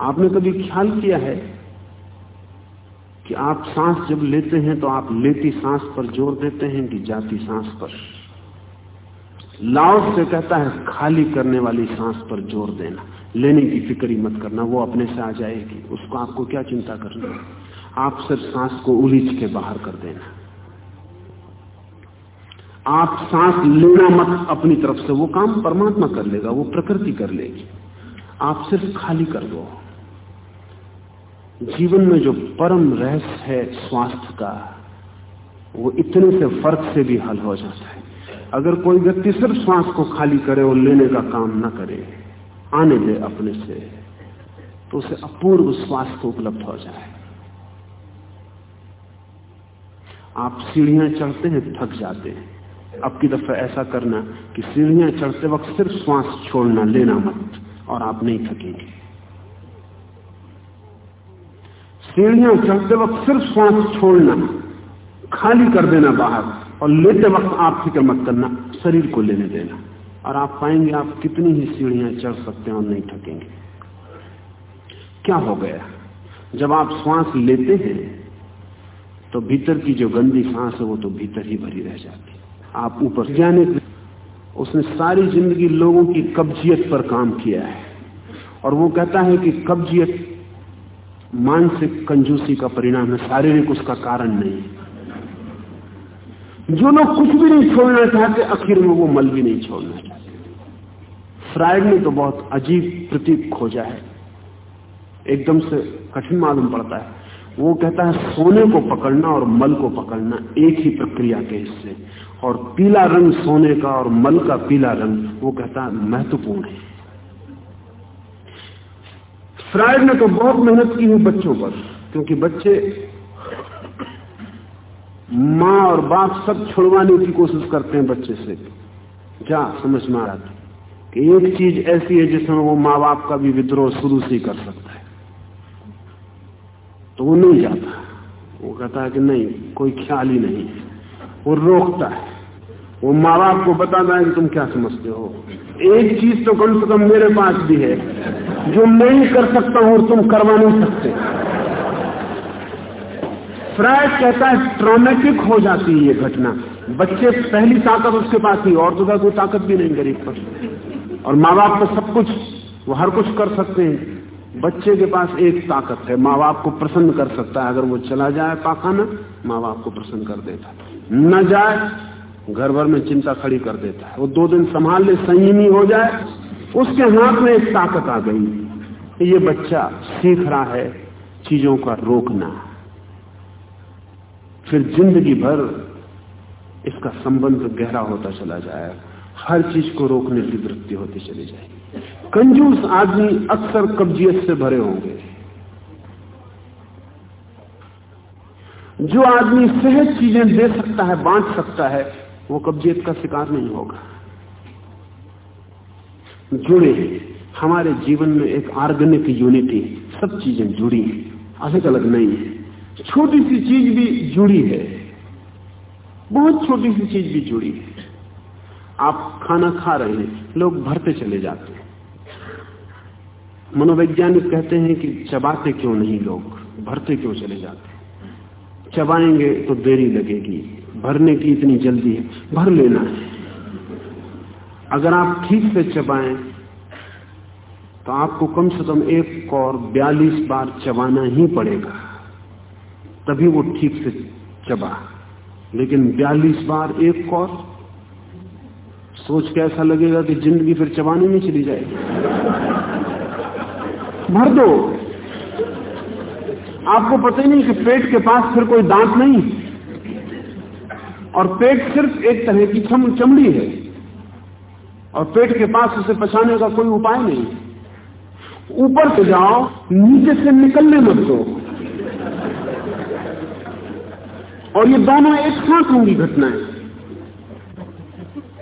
आपने कभी ख्याल किया है कि आप सांस जब लेते हैं तो आप लेती सांस पर ज़ोर देते हैं कि जाती सांस पर? लाओस से कहता है, खाली करने वाली सांस पर ज़ोर देना। लेने की फ़िक्र ही मत करना, वो अपने से आ जाएगी। उसको आपको क्या चिंता करना? है आप सिर्फ़ सांस को उलीझ के बाहर कर देना। आप सांस लेना मत अपनी तरफ़ से, वो काम परमात्मा कर लेगा, वो प्रकृति कर लेगी। आप सिर्फ़ खाली कर दो। जीवन में जो परम रहस्य है स्वास्थ्य का, वो इतने से फ़र्क से भी हल हो जाता है। अगर कोई व्यक्ति सिर्फ़ श्वास को खाली करे और लेने का काम न करे, आने दे अपने से तो उसे अपूर्व स्वास्थ्य उपलब्ध हो जाए। आप सीढ़ियाँ चढ़ते हैं, थक जाते हैं। अब की दफ़ा ऐसा करना कि सीढ़ियाँ चढ़ते वक्त सिर्फ़ श्वास छोड़ना, लेना मत, और आप नहीं थकेंगे। सीढ़ियाँ चढ़ते वक्त सिर्फ़ श्वास छोड़ना, खाली कर देना बाहर। और लेते वक्त आप फ़िक्र मत करना, शरीर को लेने देना। और आप पाएँगे आप कितनी ही सीढ़ियाँ चढ़ सकते हैं और नहीं थकेंगे। क्या हो गया? जब आप श्वास लेते हैं तो भीतर की जो गंदी सांस है, वो तो भीतर ही भरी रह जाती आप ऊपर जाने उसने सारी ज़िंदगी लोगों की कब्जियत पर काम किया है। और वो कहता है कि कब्जियत मानसिक कंजूसी का परिणाम है, शारीरिक उसका कारण नहीं जो लोग कुछ भी नहीं छोड़ना चाहते आखिर में वो मल भी नहीं छोड़ना चाहते फ्राइड ने तो बहुत अजीब प्रतीक खोजा है। एकदम से कठिन मालूम पड़ता है। वो कहता है, सोने को पकड़ना और मल को पकड़ना एक ही प्रक्रिया के हिस्से। और पीला रंग सोने का और मल का पीला रंग, वो कहता है, महत्वपूर्ण है। फ्राइड ने तो बहुत मेहनत की हुई बच्चों पर, क्योंकि बच्चे माँ और बाप सब छुड़वाने की कोशिश करते हैं बच्चे से। क्या समझ में आ रहा कि एक चीज़ ऐसी है जिसमें वो माँ बाप का भी विद्रोह शुरू से कर सकता है। तो वो नहीं जाता। वो कहता है कि नहीं, कोई ख्याल ही नहीं वो रोकता है। वो माँ बाप को बताता है कि तुम क्या समझते हो। एक चीज़ तो कम से कम मेरे पास भी है। जो मैं ही कर सकता हूँ और तुम करवा नहीं सकते। फ्रायड कहता है ट्रोमेटिक हो जाती है ये घटना। बच्चे पहली ताकत उसके पास थी, और जगह कोई ताकत भी नहीं गरीब पर। और माँ बाप तो सब कुछ, वो हर कुछ कर सकते हैं। बच्चे के पास एक ताकत है माँ बाप को प्रसन्न कर सकता है। अगर वो चला जाए पाखाना माँ बाप को प्रसन्न कर देता न जाए, घर भर में चिंता खड़ी कर देता है। वो दो दिन संभाल ले, संयमी हो जाए, उसके हाथ में एक ताकत आ गई। ये बच्चा सीख रहा है चीज़ों का रोकना। फिर ज़िंदगी भर इसका संबंध गहरा होता चला जाएगा हर चीज़ को रोकने की वृत्ति होती चली जाएगी कंजूस आदमी अक्सर कब्जियत से भरे होंगे। जो आदमी सहज चीज़ें दे सकता है, बांट सकता है, वो कब्जियत का शिकार नहीं होगा। जुड़े हमारे जीवन में एक ऑर्गेनिक यूनिटी, सब चीज़ें जुड़ी अलग अलग नहीं है। छोटी सी चीज़ भी जुड़ी है। बहुत छोटी सी चीज़ भी जुड़ी है। आप खाना खा रहे हैं, लोग भरते चले जाते हैं। मनोवैज्ञानिक कहते हैं कि चबाते क्यों नहीं लोग? भरते क्यों चले जाते चबाएँगे तो देरी लगेगी। भरने की इतनी जल्दी है, भर लेना है। अगर आप ठीक से चबाएँ तो आपको कम से कम एक और बयालीस बार चबाना ही पड़ेगा। तभी वो ठीक से चबा। लेकिन बयालीस बार एक कौर सोच के ऐसा लगेगा कि ज़िंदगी फिर चबाने में चली जाएगी। भर दो। आपको पता ही नहीं कि पेट के पास फिर कोई दांत नहीं। और पेट सिर्फ़ एक तरह की चम, चमड़ी है। और पेट के पास उसे पचाने का कोई उपाय नहीं। ऊपर से जाओ नीचे से निकलने मत दो। और ये दोनों एक साथ होंगी घटनाएँ।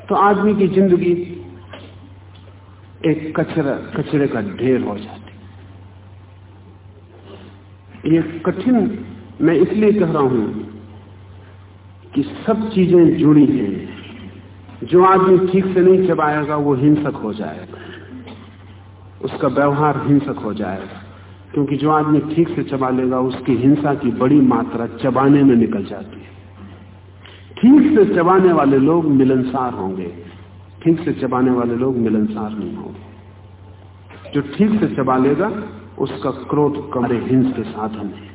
तो आदमी की ज़िंदगी एक कचरा कचरे का ढेर हो जाती। ये कठिन, मैं इसलिए कह रहा हूँ कि सब चीज़ें जुड़ी हैं। जो आदमी ठीक से नहीं चबाएगा, वो हिंसक हो जाएगा। उसका व्यवहार हिंसक हो जाएगा। क्योंकि जो आदमी ठीक से चबा लेगा, उसकी हिंसा की बड़ी मात्रा चबाने में निकल जाती है। ठीक से चबाने वाले लोग मिलनसार होंगे। ठीक से चबाने वाले लोग मिलनसार नहीं होंगे। जो ठीक से चबा लेगा, उसका क्रोध कमरे हिंस के साधन है।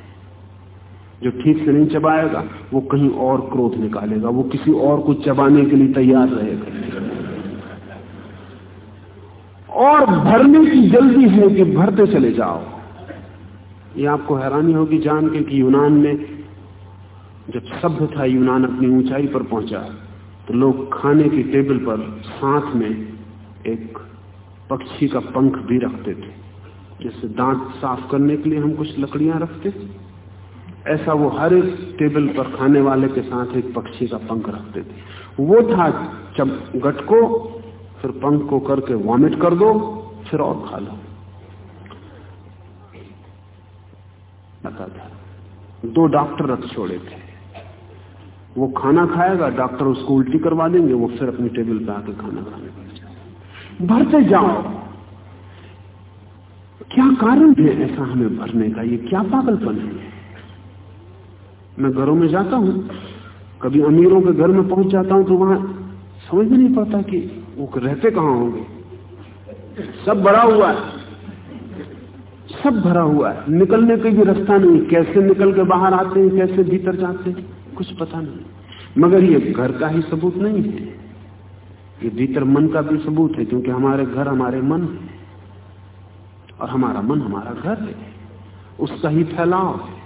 जो ठीक से नहीं चबाएगा, वो कहीं और क्रोध निकालेगा। वो किसी और को चबाने के लिए तैयार रहेगा। और भरने की जल्दी है कि भरते चले जाओ। ये आपको हैरानी होगी जान के कि यूनान में जब सभ्य था, यूनान अपनी ऊंचाई पर पहुँचा तो लोग खाने की टेबल पर साथ में एक पक्षी का पंख भी रखते थे जैसे दांत साफ़ करने के लिए हम कुछ लकड़ियाँ रखते ऐसा वो हर एक टेबल पर खाने वाले के साथ एक पक्षी का पंख रखते थे। वो था जब गटको फिर पंख को करके वॉमिट कर दो, फिर और खा लो। था। दो डॉक्टर रख छोड़े थे। वो खाना खाएगा, डॉक्टर उसको उल्टी करवा देंगे, वो फिर अपनी टेबल पे आके खाना खाने भरते जाओ। क्या कारण है ऐसा हमें भरने का? ये क्या पागलपन है? मैं घरों में जाता हूँ, कभी अमीरों के घर में पहुँच जाता हूँ तो वहाँ समझ में नहीं पड़ता कि वो रहते कहाँ होंगे। सब बड़ा हुआ है। सब भरा हुआ है। निकलने का भी रास्ता नहीं। कैसे निकल के बाहर आते हैं, कैसे भीतर जाते हैं, कुछ पता नहीं। मगर ये घर का ही सबूत नहीं है। ये भीतर मन का भी सबूत है, क्योंकि हमारे घर हमारे मन है। और हमारा मन हमारा घर है। उसका ही फैलाव है।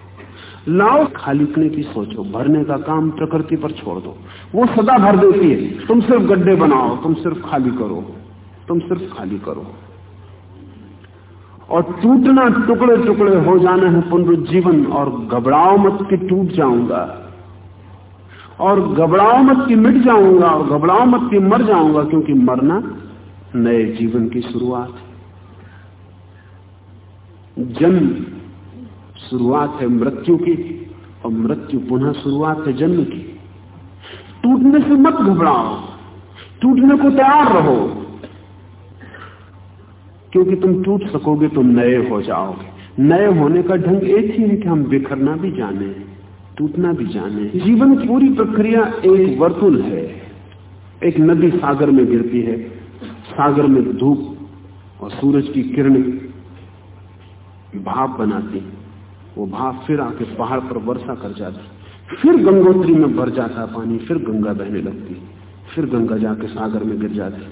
लाओ, खाली करने की सोचो। भरने का काम प्रकृति पर छोड़ दो। वो सदा भर देती है। तुम सिर्फ़ गड्ढे बनाओ, तुम सिर्फ़ खाली करो। तुम सिर्फ़ खाली करो। और टूटना टुकड़े टुकड़े हो जाना है पुनरुज्जीवन और घबराओ मत कि टूट जाऊँगा। और घबराओ मत कि मिट जाऊँगा और घबराओ मत कि मर जाऊँगा क्योंकि मरना नए जीवन की शुरुआत है। जन्म शुरुआत है मृत्यु की और मृत्यु पुनः शुरुआत है जन्म की। टूटने से मत घबराओ। टूटने को तैयार रहो। क्योंकि तुम टूट सकोगे तो नए हो जाओगे। नए होने का ढंग एक ही है कि हम बिखरना भी जाने, टूटना भी जाने। जीवन की पूरी प्रक्रिया एक वर्तुल है। एक नदी सागर में गिरती है। सागर में धूप और सूरज की किरण भाप बनाती। वो भाप फिर आके पहाड़ पर वर्षा कर जाती। फिर गंगोत्री में भर जाता पानी, फिर गंगा बहने लगती। फिर गंगा जाके सागर में गिर जाती।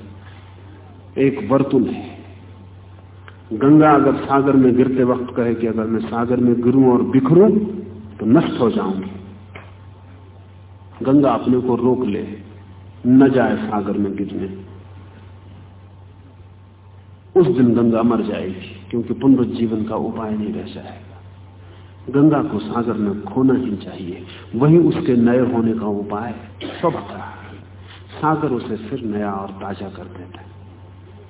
एक वर्तुल है। गंगा अगर सागर में गिरते वक्त कहे कि अगर मैं सागर में गिरूं और बिखरूं तो नष्ट हो जाऊँगी। गंगा अपने को रोक ले, न जाए सागर में गिरने। उस दिन गंगा मर जाएगी, क्योंकि पुनरुज्जीवन का उपाय नहीं रह जाएगा। गंगा को सागर में खोना ही चाहिए। वही उसके नए होने का उपाय स्वतः सागर उसे फिर नया और ताज़ा कर देता है।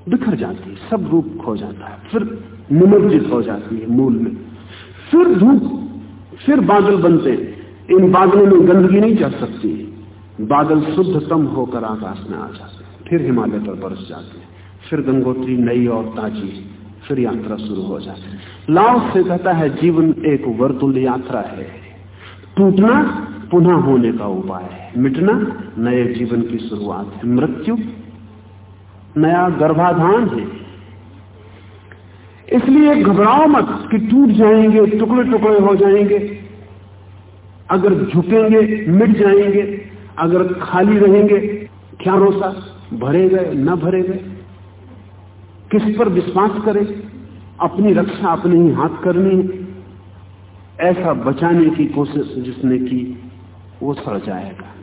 बिखर जाती है, सब रूप खो जाता है, फिर निमज्जित हो जाती है मूल में। फिर धूप, फिर बादल बनते इन बादलों में गंदगी नहीं जा सकती बादल शुद्धतम होकर आकाश में आ जाते फिर हिमालय पर बरस जाते हैं। फिर गंगोत्री नई और ताजी फिर यात्रा शुरू हो जाती लाओ से कहता है, जीवन एक वर्तुल यात्रा है। टूटना पुनः होने का उपाय है, मिटना नए जीवन की शुरुआत है। मृत्यु नया गर्भाधान है। इसलिए घबराओ मत कि टूट जाएँगे, टुकड़े टुकड़े हो जाएँगे। अगर झुकेंगे, मिट जाएँगे, अगर खाली रहेंगे, क्या रोसा? भरे गए, न भरे गए। किस पर विश्वास करें? अपनी रक्षा अपने ही हाथ करनी है। ऐसा बचाने की कोशिश जिसने की, वो सड़ जाएगा।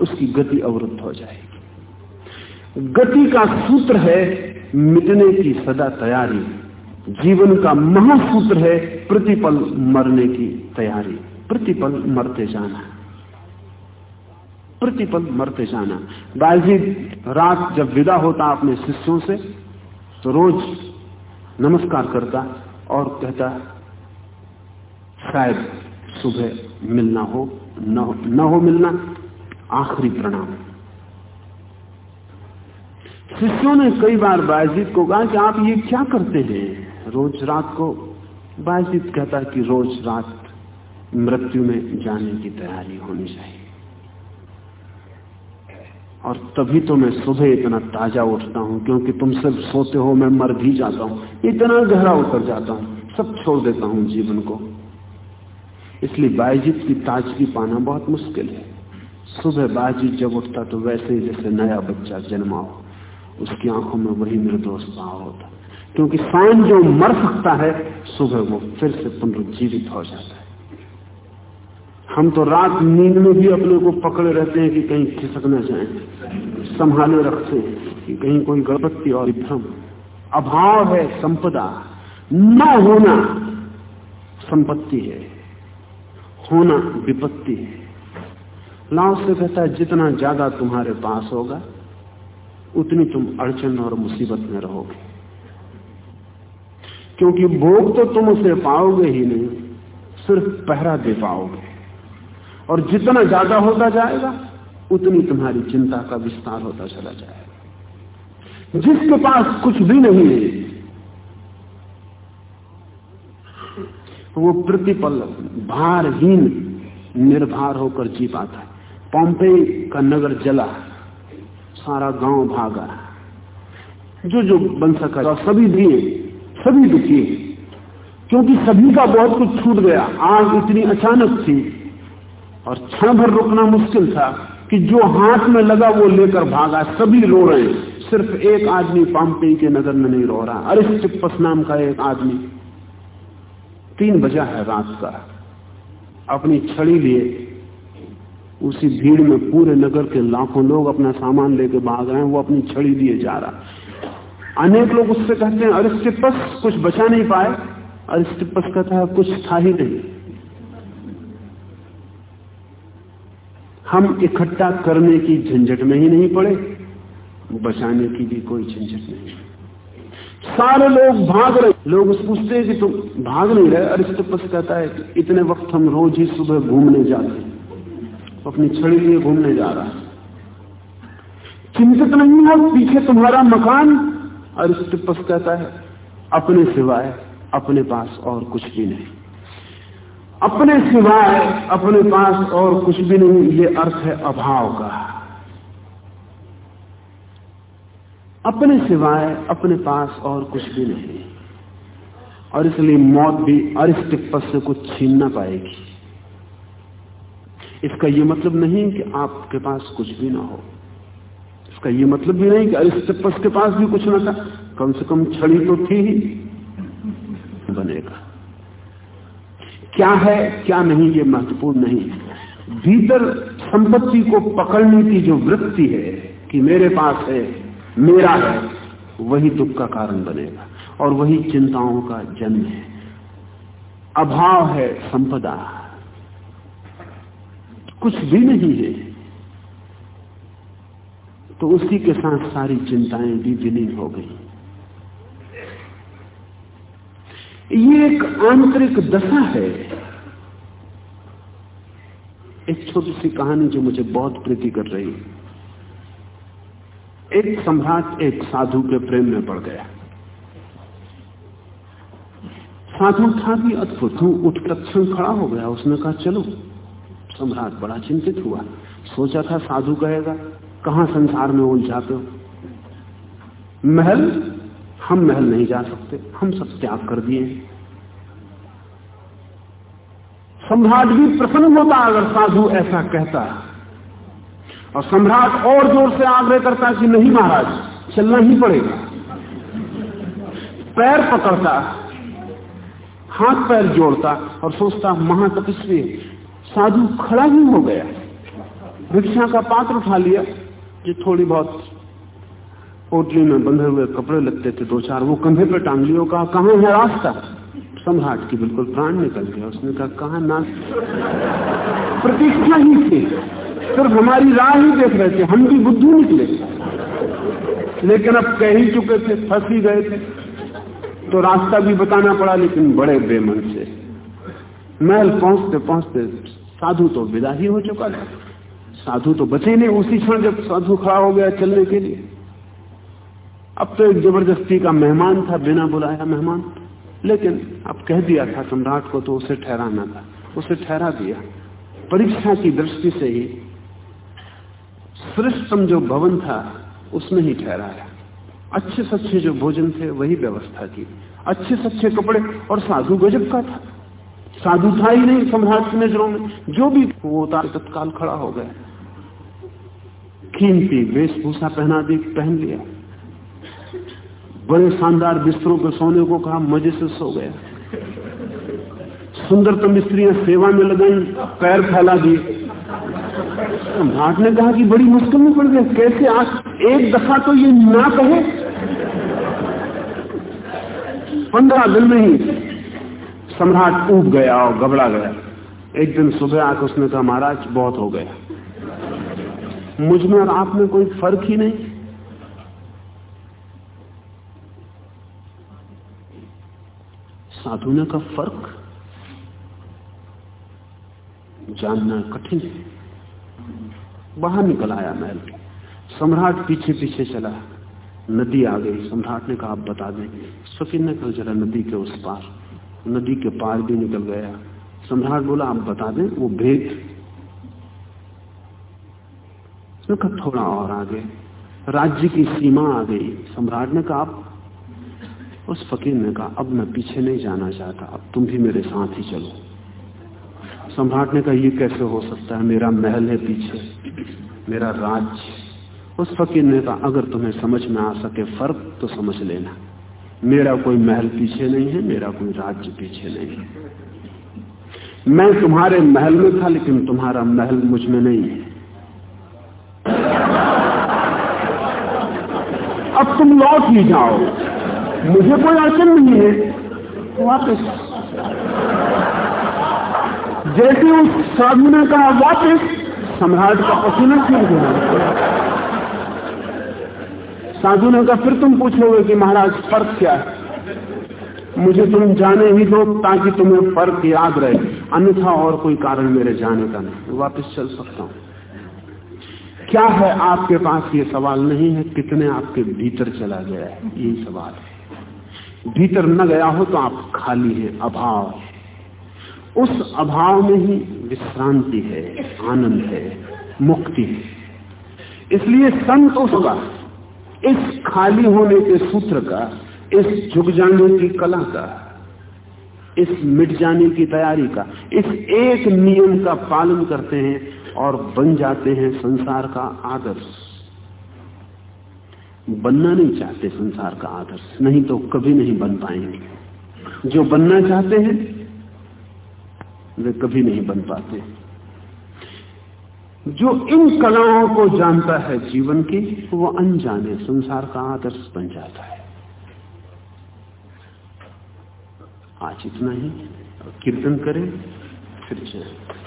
उसकी गति अवरुद्ध हो जाएगी। गति का सूत्र है मिटने की सदा तैयारी। जीवन का महासूत्र है प्रतिपल मरने की तैयारी। प्रतिपल मरते जाना। प्रतिपल मरते जाना। बाजी रात जब विदा होता अपने शिष्यों से तो रोज नमस्कार करता और कहता शायद सुबह मिलना हो न हो, न हो मिलना आखिरी प्रणाम। शिष्यों ने कई बार बायजीत को कहा कि आप ये क्या करते हैं? रोज रात को। बायजीत कहता कि रोज रात मृत्यु में जाने की तैयारी होनी चाहिए। और तभी तो मैं सुबह इतना ताज़ा उठता हूँ, क्योंकि तुम सब सोते हो, मैं मर भी जाता हूँ। इतना गहरा उतर जाता हूँ, सब छोड़ देता हूँ जीवन को। इसलिए बायजीत की ताजगी पाना बहुत मुश्किल है। सुबह बायजीत जब उठता तो वैसे ही जैसे नया बच्चा जन्मा हो। उसकी आँखों में वही निर्दोष भाव होता क्योंकि साँझ जो मर सकता है, सुबह वो फिर से पुनरुज्जीवित हो जाता है। हम तो रात नींद में भी अपने को पकड़े रहते हैं कि कहीं खिसक न जाए, संभाले रखते हैं कि कहीं कोई गड़बत्ती और भ्रम, अभाव है, संपदा, न होना संपत्ति है, होना विपत्ति है। लाओ से कहता है, जितना ज़्यादा तुम्हारे पास होगा उतनी तुम अड़चन और मुसीबत में रहोगे। क्योंकि भोग तो तुम उसे पाओगे ही नहीं, सिर्फ़ पहरा दे पाओगे। और जितना ज़्यादा होता जाएगा, उतनी तुम्हारी चिंता का विस्तार होता चला जाएगा। जिसके पास कुछ भी नहीं है, वो प्रतिपल, भारहीन निर्भर होकर जी पाता है। पॉम्पे का नगर जला सारा गाँव भागा। जो जो बन सका सभी दिए, सभी दुखी। क्योंकि सभी का बहुत कुछ छूट गया। आग इतनी अचानक थी और क्षण भर रुकना मुश्किल था कि जो हाथ में लगा वो लेकर भागा। सभी रो रहे सिर्फ़ एक आदमी पाम्पे के नगर में नहीं रो रहा। अरिस्टिपस नाम का एक आदमी। तीन बजा है रात का। अपनी छड़ी लिए। उसी भीड़ में पूरे नगर के लाखों लोग अपना सामान लेके भाग रहे हैं, वो अपनी छड़ी लिए जा रहा अनेक लोग उससे कहते हैं अरिस्टिपस कुछ बचा नहीं पाए अरिस्टिपस कहता है कुछ था ही नहीं। हम इकट्ठा करने की झंझट में ही नहीं पड़े, बचाने की भी कोई झंझट नहीं। सारे लोग भाग रहे। लोग पूछते हैं कि तुम भाग नहीं रहे? अरिस्टपस कहता है इतने वक्त हम रोज ही सुबह घूमने जाते हैं। अपनी छड़ी लिए घूमने जा रहा है। चिंतित नहीं हो, पीछे तुम्हारा मकान? अरिस्टपस कहता है, अपने सिवाय अपने पास और कुछ भी नहीं। अपने सिवाय अपने पास और कुछ भी नहीं, ये अर्थ है अभाव का। अपने सिवाय अपने पास और कुछ भी नहीं। और इसलिए मौत भी अरिस्टिपस से कुछ छीन ना पाएगी। इसका यह मतलब नहीं कि आपके पास कुछ भी ना हो। इसका यह मतलब भी नहीं कि अरिस्टिपस के पास भी कुछ ना था। कम से कम छड़ी तो थी ही, बनेगा। क्या है, क्या नहीं, ये महत्वपूर्ण नहीं भीतर संपत्ति को पकड़ने की जो वृत्ति है कि मेरे पास है, मेरा है, वही दुख का कारण बनेगा। और वही चिंताओं का जन्म है। अभाव है, संपदा। कुछ भी नहीं है। तो उसी के साथ सारी चिंताएँ भी विलीन हो गई। ये एक आंतरिक दशा है। एक छोटी सी कहानी जो मुझे बहुत प्रीति कर रही है। एक सम्राट, एक साधु के प्रेम में पड़ गया। साधु था भी अद्भुत हूँ, उठ खड़ा हो गया। उसने कहा, चलो। सम्राट बड़ा चिंतित हुआ। सोचा था, साधु कहेगा, कहा संसार में उलझाते हो? महल? हम महल नहीं जा सकते। हम सब त्याग कर दिए सम्राट भी प्रसन्न होता अगर साधु ऐसा कहता। और सम्राट और ज़ोर से आग्रह करता कि नहीं महाराज, चलना ही पड़ेगा। पैर पकड़ता, हाथ पैर जोड़ता और सोचता, महातपस्वी साधु खड़ा ही हो गया। भिक्षा का पात्र उठा लिया। जो थोड़ी बहुत पोटली में बंधे हुए कपड़े लगते थे दो चार, वो कंधे पे टांग लियो कहा कहाँ है रास्ता? सम्राट की बिल्कुल प्राण निकल गया। उसने कहा कहा ना प्रतीक्षा ही थी। सिर्फ़ हमारी राह ही देख रहे थे। हम भी बुद्धू निकले। लेकिन अब कह ही चुके थे, फंस ही गए थे। तो रास्ता भी बताना पड़ा, लेकिन बड़े बेमन से। महल पहुँचते पहुँचते साधु तो विदा ही हो चुका था। साधु तो बचे नहीं उसी क्षण जब साधु खड़ा हो गया चलने के लिए। अब तो एक ज़बरदस्ती का मेहमान था, बिना बुलाया मेहमान। लेकिन अब कह दिया था सम्राट को तो उसे ठहराना था। उसे ठहरा दिया। परीक्षा की दृष्टि से ही श्रेष्ठतम जो भवन था, उसमें ही ठहराया। अच्छे सच्चे जो भोजन थे, वही व्यवस्था की। अच्छे सच्चे कपड़े और साधु गजब का था। साधु था ही नहीं सम्राट की नज़रों में। जो भी वो उतार तत्काल खड़ा हो गया कीमती वेशभूषा पहना दी, पहन लिया। बड़े शानदार बिस्तरों पर सोने को कहा, मज़े से सो गया। सुंदरतम स्त्रियाँ सेवा में लगाई, पैर फैला दी सम्राट ने कहा कि बड़ी मुश्किल में पड़ गए। कैसे आज एक दफ़ा तो ये ना कहे? पंद्रह दिन में ही सम्राट ऊब गया और घबरा गया। एक दिन सुबह आकर उसने कहा, महाराज, बहुत हो गया। मुझमें और आप में कोई फ़र्क ही नहीं। साधु ने का फ़र्क? जानना कठिन है। बाहर निकल आया महल। सम्राट पीछे पीछे चला। नदी आ गई। सम्राट ने कहा, आप बता दें। सफीन ने कहा, जरा नदी के उस पार। नदी के पार भी निकल गया। सम्राट बोला, आप बता दें, वो भेद। कहा, थोड़ा और आगे। राज्य की सीमा आ गई। सम्राट ने कहा, आप उस फकीर ने कहा, अब मैं पीछे नहीं जाना चाहता। अब तुम भी मेरे साथ ही चलो। सम्राट ने कहा, ये कैसे हो सकता है? मेरा महल है पीछे। मेरा राज्य उस फकीर ने कहा, अगर तुम्हें समझ में आ सके फ़र्क तो समझ लेना। मेरा कोई महल पीछे नहीं है मेरा कोई राज्य पीछे नहीं है। मैं तुम्हारे महल में था लेकिन तुम्हारा महल मुझमें नहीं है। अब तुम लौट ही जाओ। मुझे कोई अड़चन नहीं है। वापस। जैसे उस साधु ने कहा वापस सम्राट का पसीना गया। साधु ने कहा, फिर तुम पूछोगे कि महाराज, फ़र्क क्या है? मुझे तुम जाने ही दो, ताकि तुम्हें फ़र्क याद रहे। अन्यथा और कोई कारण मेरे जाने का नहीं। वापस चल सकता हूँ। क्या है आपके पास? ये सवाल नहीं है, कितने आपके भीतर चला गया है? यही सवाल है। भीतर न गया हो तो आप खाली है, अभाव है। उस अभाव में ही विश्रांति है, आनंद है, मुक्ति है। इसलिए संत उसका इस खाली होने के सूत्र का, इस झुक जाने की कला का, इस मिट जाने की तैयारी का, इस एक नियम का पालन करते हैं और बन जाते हैं संसार का आदर्श। बनना नहीं चाहते संसार का आदर्श, नहीं तो कभी नहीं बन पाएँगे। जो बनना चाहते हैं, वे कभी नहीं बन पाते। जो इन कलाओं को जानता है जीवन की, वो अनजाने संसार का आदर्श बन जाता है। आज इतना ही। कीर्तन करें, फिर जाए